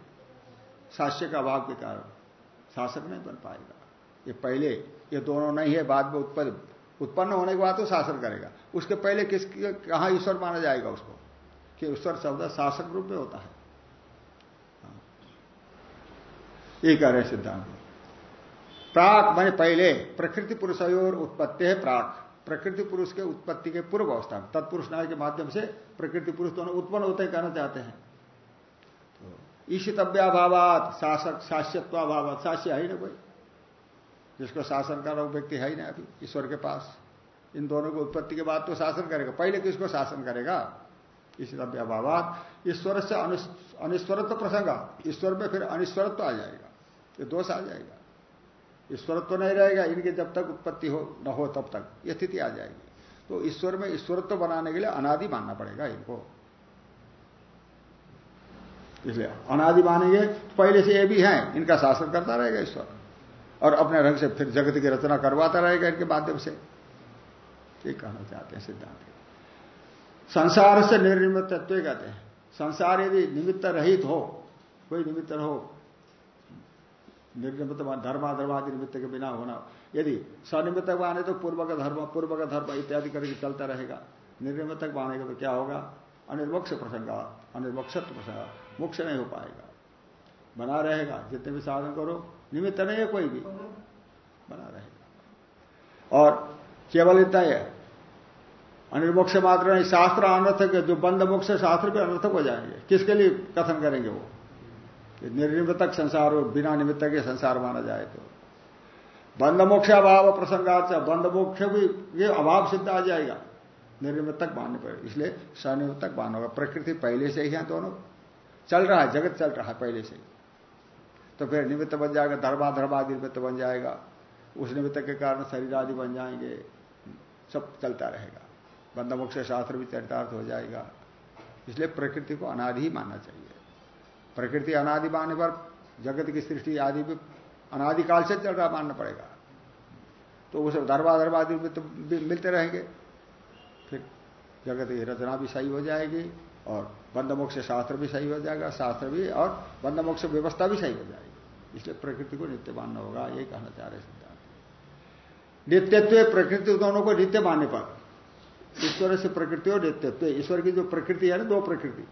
शास्य का अभाव के कारण शासक नहीं बन पाएगा। ये पहले, ये दोनों नहीं है, बाद में उत्पन्न उत्पन्न होने के बाद तो शासन करेगा। उसके पहले किस कहा ईश्वर माना जाएगा उसको? कि ईश्वर शब्द शासक रूप में होता हाँ। ये कह रहे सिद्धांत। प्राक माने पहले प्रकृति पुरुष और उत्पत्ति है प्राक। प्रकृति पुरुष के उत्पत्ति के पूर्व अवस्था में। तत्पुरुष नाय के माध्यम से प्रकृति पुरुष दोनों उत्पन्न होते हैं, कहना चाहते हैं। तो ईशितव्याभावात, शासक, शास्यत्वाभावात, शास्य है ना कोई। जिसको शासन का व्यक्ति है ही ना अभी, ईश्वर के पास। इन दोनों की उत्पत्ति के बाद तो शासन करेगा। पहले किसको शासन करेगा? ईशितव्याभावात। ईश्वर से अनिश्वरत्व प्रसंग। ईश्वर में फिर अनिश्वरत्व आ जाएगा। ये दोष आ जाएगा। ईश्वरत्व नहीं रहेगा, इनकी जब तक उत्पत्ति हो, न हो तब तक ये स्थिति आ जाएगी। तो ईश्वर में ईश्वरत्व बनाने के लिए अनादि मानना पड़ेगा इनको। इसलिए अनादि मानेंगे, पहले से ये भी हैं, इनका शासन करता रहेगा ईश्वर। और अपने रंग से फिर जगत की रचना करवाता रहेगा इनके माध्यम से। ये कहना चाहते हैं, सिद्धांत संसार से निर्निमित तत्व कहते हैं। संसार यदि निमित्त रहित हो, कोई निमित्त हो निर्निमित्त धर्माधर्मादि निमित्त के बिना होना। यदि सनिमित्त माने तो पूर्व का धर्म पूर्व का धर्म इत्यादि करके चलता रहेगा। निर्निमित्तक मानेगा तो क्या होगा? अनिर्वक्ष प्रसंग, अनिर्वक्षत्व प्रसंग, मोक्ष नहीं हो पाएगा। बना रहेगा। जितने भी साधन करो, निमित्त नहीं है कोई भी। बना रहेगा। और केवल इतना ही अनिर्मोक्ष मात्र नहीं, शास्त्र अनर्थक जो बंद मोक्ष शास्त्र भी अनर्थक हो जाएँगे। किसके लिए कथन करेंगे वो? निर्निमित्तक संसार हो, बिना निमित्त के संसार माना जाए तो। बंद मोक्ष अभाव प्रसंगात बंद मोक्ष भी ये अभाव सिद्ध आ जाएगा। निर्निमित्तक मानने पर, इसलिए सनिमित्तक मान होगा। प्रकृति पहले से ही है दोनों। चल रहा है, जगत चल रहा है पहले से तो फिर निमित्त बन जाएगा धर्मा धर्मादि निमित्त बन जाएगा। उस निमित्त के कारण शरीर आदि बन जाएँगे। सब चलता रहेगा। बंद मोक्ष शास्त्र भी चरितार्थ हो जाएगा। इसलिए प्रकृति को अनादि ही मानना चाहिए। प्रकृति अनादि मानने पर, जगत की सृष्टि आदि भी अनादिकाल से चल रहा मानना पड़ेगा। तो उस धर्माधर्मादि में तो मिलते रहेंगे। फिर जगत की रचना भी सही हो जाएगी और बंद मोक्ष शास्त्र भी सही हो जाएगा, शास्त्र भी और बंद मोक्ष व्यवस्था भी सही हो जाएगी। इसलिए प्रकृति को नित्य मानना होगा, यही कहना चाह रहे सिद्धांत। नित्यत्व प्रकृति दोनों को नित्य मानने पर, ईश्वर से प्रकृति और नित्यत्व। ईश्वर की जो प्रकृति है ना, दो प्रकृति।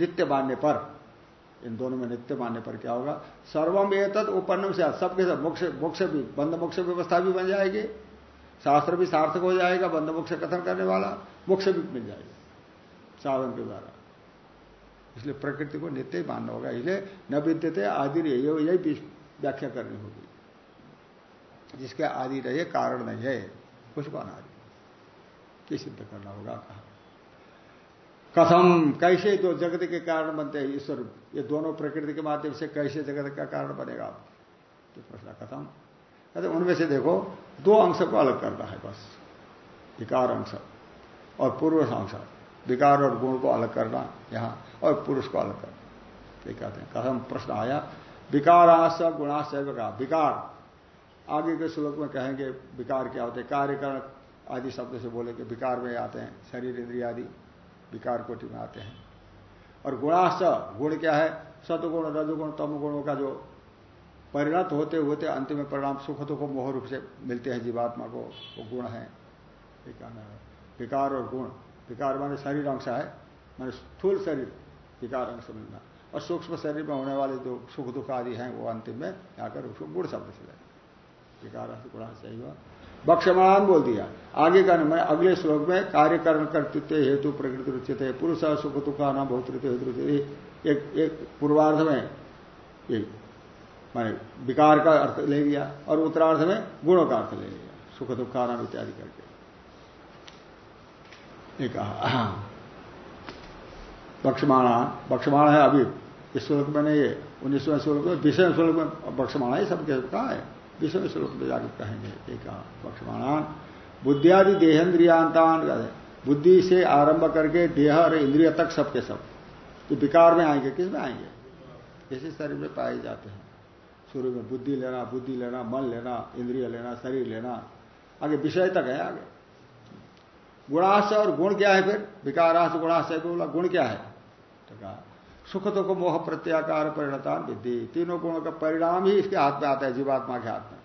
नित्य मानने पर। इन दोनों में नित्य मानने पर क्या होगा? सर्वम ए तत् उपन्नम से सबके सब मोक्ष मोक्ष भी, बंद मोक्ष व्यवस्था भी बन जाएगी। शास्त्र भी सार्थक हो जाएगा, बंद मोक्ष कथन करने वाला मोक्ष भी मिल जाएगा, साधन के द्वारा। इसलिए प्रकृति को नित्य ही मानना होगा। इसलिए न विद्यते, आदि रही यही व्याख्या करनी होगी। जिसके आदि रहे कारण नहीं है। उसको अनादि। ये सिद्ध करना होगा? कहा। कथम, कैसे जो जगत के कारण बनते हैं ईश्वर। ये दोनों प्रकृति के माध्यम से कैसे जगत का कारण बनेगा? तो प्रश्न कथम? कहते उनमें से देखो, दो अंश को अलग करना है बस। विकार अंश और पूर्व अंश। विकार और गुण को अलग करना यहाँ और पुरुष को अलग करना। ये कहते हैं, कथम प्रश्न आया। विकाराश गुणाश का विकार। आगे के श्लोक में कहेंगे, विकार क्या होते हैं। कार्यकरण आदि शब्द से बोले कि विकार में आते हैं, शरीर इंद्रिया आदि विकार कोटि में आते हैं। और गुणाश्च गुण क्या है? सतगुण रजगुण तम गुणों का जो परिणत होते होते अंतिम में परिणाम सुख दुख मोह रूप से मिलते हैं जीवात्मा को, वो गुण है। विकार और गुण। विकार माने शरीर अंश है, माने स्थूल शरीर, विकार अंश मिलना। और सूक्ष्म शरीर में होने वाले जो सुख दुख आदि हैं, वो अंतिम में आकर उसको गुण शब्द से विकार गुणांश हुआ। बक्षमान बोल दिया। आगे का मैं अगले श्लोक में कार्यकरण कर्तृत्व हेतु प्रकृति रुचित है पुरुष सुख दुखा बहुत हेतु एक एक पूर्वार्ध में एक माने विकार का अर्थ ले लिया और उत्तरार्ध में गुणों का अर्थ ले लिया सुख दुखा नाम इत्यादि करके। कहा बक्षमाणा बक्षमाण है अभी। इस श्लोक में नहीं है, उन्नीसवें श्लोक में विषय श्लोक में बक्षमाणा ही, सबके कहा है। विषय श्लोक में जाकर कहेंगे, एक लक्ष्मणान बुद्धियादि देहेन्द्रियांतान बुद्धि से आरंभ करके देह और इंद्रिय तक सबके सब। तो विकार में आएँगे, किसमें आएँगे? इसी शरीर में पाए जाते हैं। शुरू में बुद्धि लेना बुद्धि लेना, मन लेना, इंद्रिय लेना, शरीर लेना। आगे विषय तक है, आगे। गुणाश और गुण क्या है फिर? विकाराश गुणाश बोला, गुण क्या है? तो कहा सुख दुख मोह प्रत्याकार परिणतान विद्धि। तीनों गुणों का परिणाम ही इसके हाथ में आता है, जीवात्मा के हाथ में।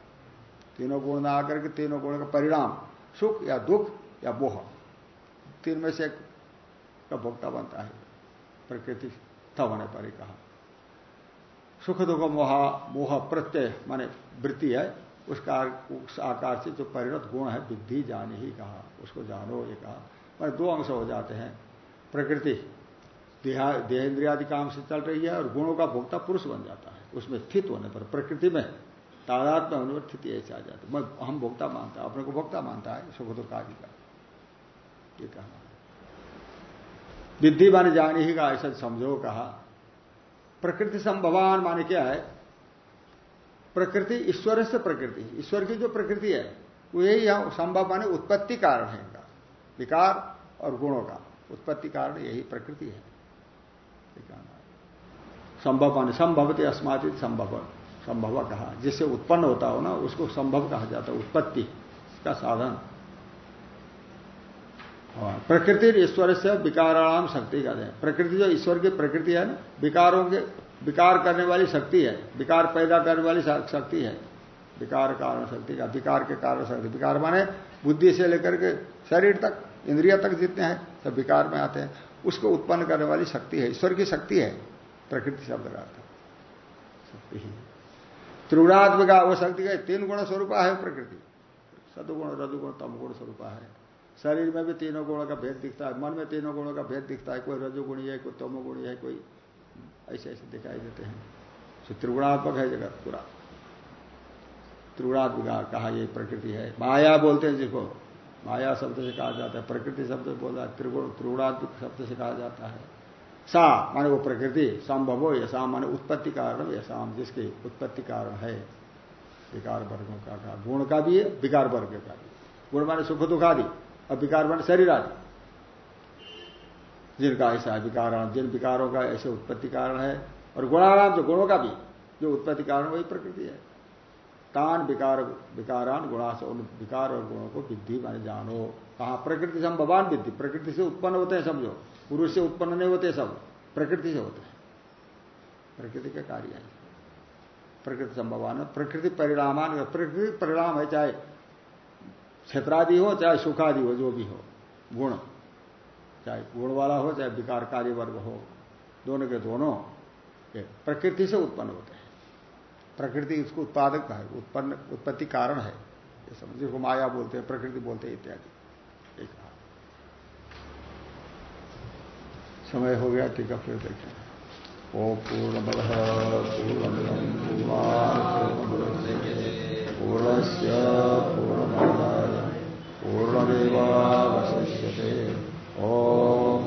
तीनों गुण में आकर के तीनों गुणों का परिणाम, सुख या दुख या मोह। तीन में से का भोक्ता बनता है। प्रकृति तब होने पर ही कहा। सुख दुख मोह मोह प्रत्यय माने वृत्ति है, उसका उस आकार से जो परिणत गुण है, विद्धि जाने ही कहा। उसको जानो ये कहा। मैंने दो अंश हो जाते हैं। प्रकृति देहेन्द्रियादि काम से चल रही है और गुणों का भोक्ता पुरुष बन जाता है। उसमें स्थित होने पर, प्रकृति में तादात में होने पर स्थिति ऐसे आ जाती है। हम भोक्ता मानता है, अपने को भोक्ता मानता है सुख दुख आदि का ये कहना विद्धि माने जाने ही का ऐसा समझो कहा। प्रकृति संभवान माने क्या है? प्रकृति ईश्वर से प्रकृति। ईश्वर की जो प्रकृति है, वो यही संभव माने उत्पत्ति कारण है इनका। विकार और गुणों का। उत्पत्ति कारण यही प्रकृति है। संभव मान संभवती अस्माति संभव संभव कहा जिससे उत्पन्न होता हो ना, उसको संभव कहा जाता है, उत्पत्ति का साधन। प्रकृति ईश्वर से विकाराणाम शक्ति कहते हैं। प्रकृति जो ईश्वर की प्रकृति है ना, विकारों के, विकार करने वाली शक्ति है, विकार पैदा करने वाली शक्ति है। विकार कारण शक्ति का, विकार के कारण शक्ति। विकार माने बुद्धि से लेकर के शरीर तक। इंद्रिया तक जितने हैं, सब विकार में आते हैं। उसको उत्पन्न करने वाली शक्ति है। ईश्वर की शक्ति है। प्रकृति शब्द का अर्थ। शक्ति ही। त्रिगुणात्मिका, वो शक्ति का तीन गुण स्वरूप है प्रकृति। सदुगुण रजुगुण तमगुण स्वरूप है। शरीर में भी तीनों गुणों का भेद दिखता है। मन में तीनों गुणों का भेद दिखता है। कोई रजुगुणी है, कोई तमोगुणी है, कोई ऐसे ऐसे दिखाई देते हैं। तो त्रिगुणात्मक है जगत पूरा। त्रिगुणात्मक कहा ये प्रकृति है। माया बोलते हैं जिसको। माया शब्द से कहा जाता है, प्रकृति शब्द बोलता है त्रिगुण त्रिगुणात्मक शब्द से कहा जाता है। सा, माने वो प्रकृति, संभव हो यशाम माने उत्पत्ति कारण यशाम जिसके उत्पत्ति कारण है। विकार वर्गों का कहा गुण का भी है, विकार वर्ग का भी गुण माने सुख दुख आदि और विकार माने शरीर आदि। जिनका ऐसा विकारण जिन विकारों का ऐसे उत्पत्ति कारण है, और गुणाराम जो गुणों का भी, जो उत्पत्ति कारण वही प्रकृति है। तान विकार, विकारान गुणास उन विकार और गुणों को विद्धि माने जानो। कहा? प्रकृति से हम भगवान विद्धि, प्रकृति से उत्पन्न होते हैं समझो पुरुष से उत्पन्न नहीं होते सब, प्रकृति से होते हैं। प्रकृति के कार्य है। प्रकृति संभवान प्रकृति परिणामान, प्रकृति परिणाम है, चाहे क्षेत्रादि हो, चाहे सुखादि हो, जो भी हो। गुण, चाहे गुण वाला हो, चाहे विकार कार्य वर्ग हो। दोनों के दोनों प्रकृति से उत्पन्न होते हैं। प्रकृति इसको उत्पादक है, उत्पन्न, उत्पत्ति कारण है। ये समझिए को माया बोलते हैं, प्रकृति बोलते हैं इत्यादि। एक समय हो गया, ठीक है, फिर देखें ओ पूर्ण पूर्ण पूर्णस्य ओम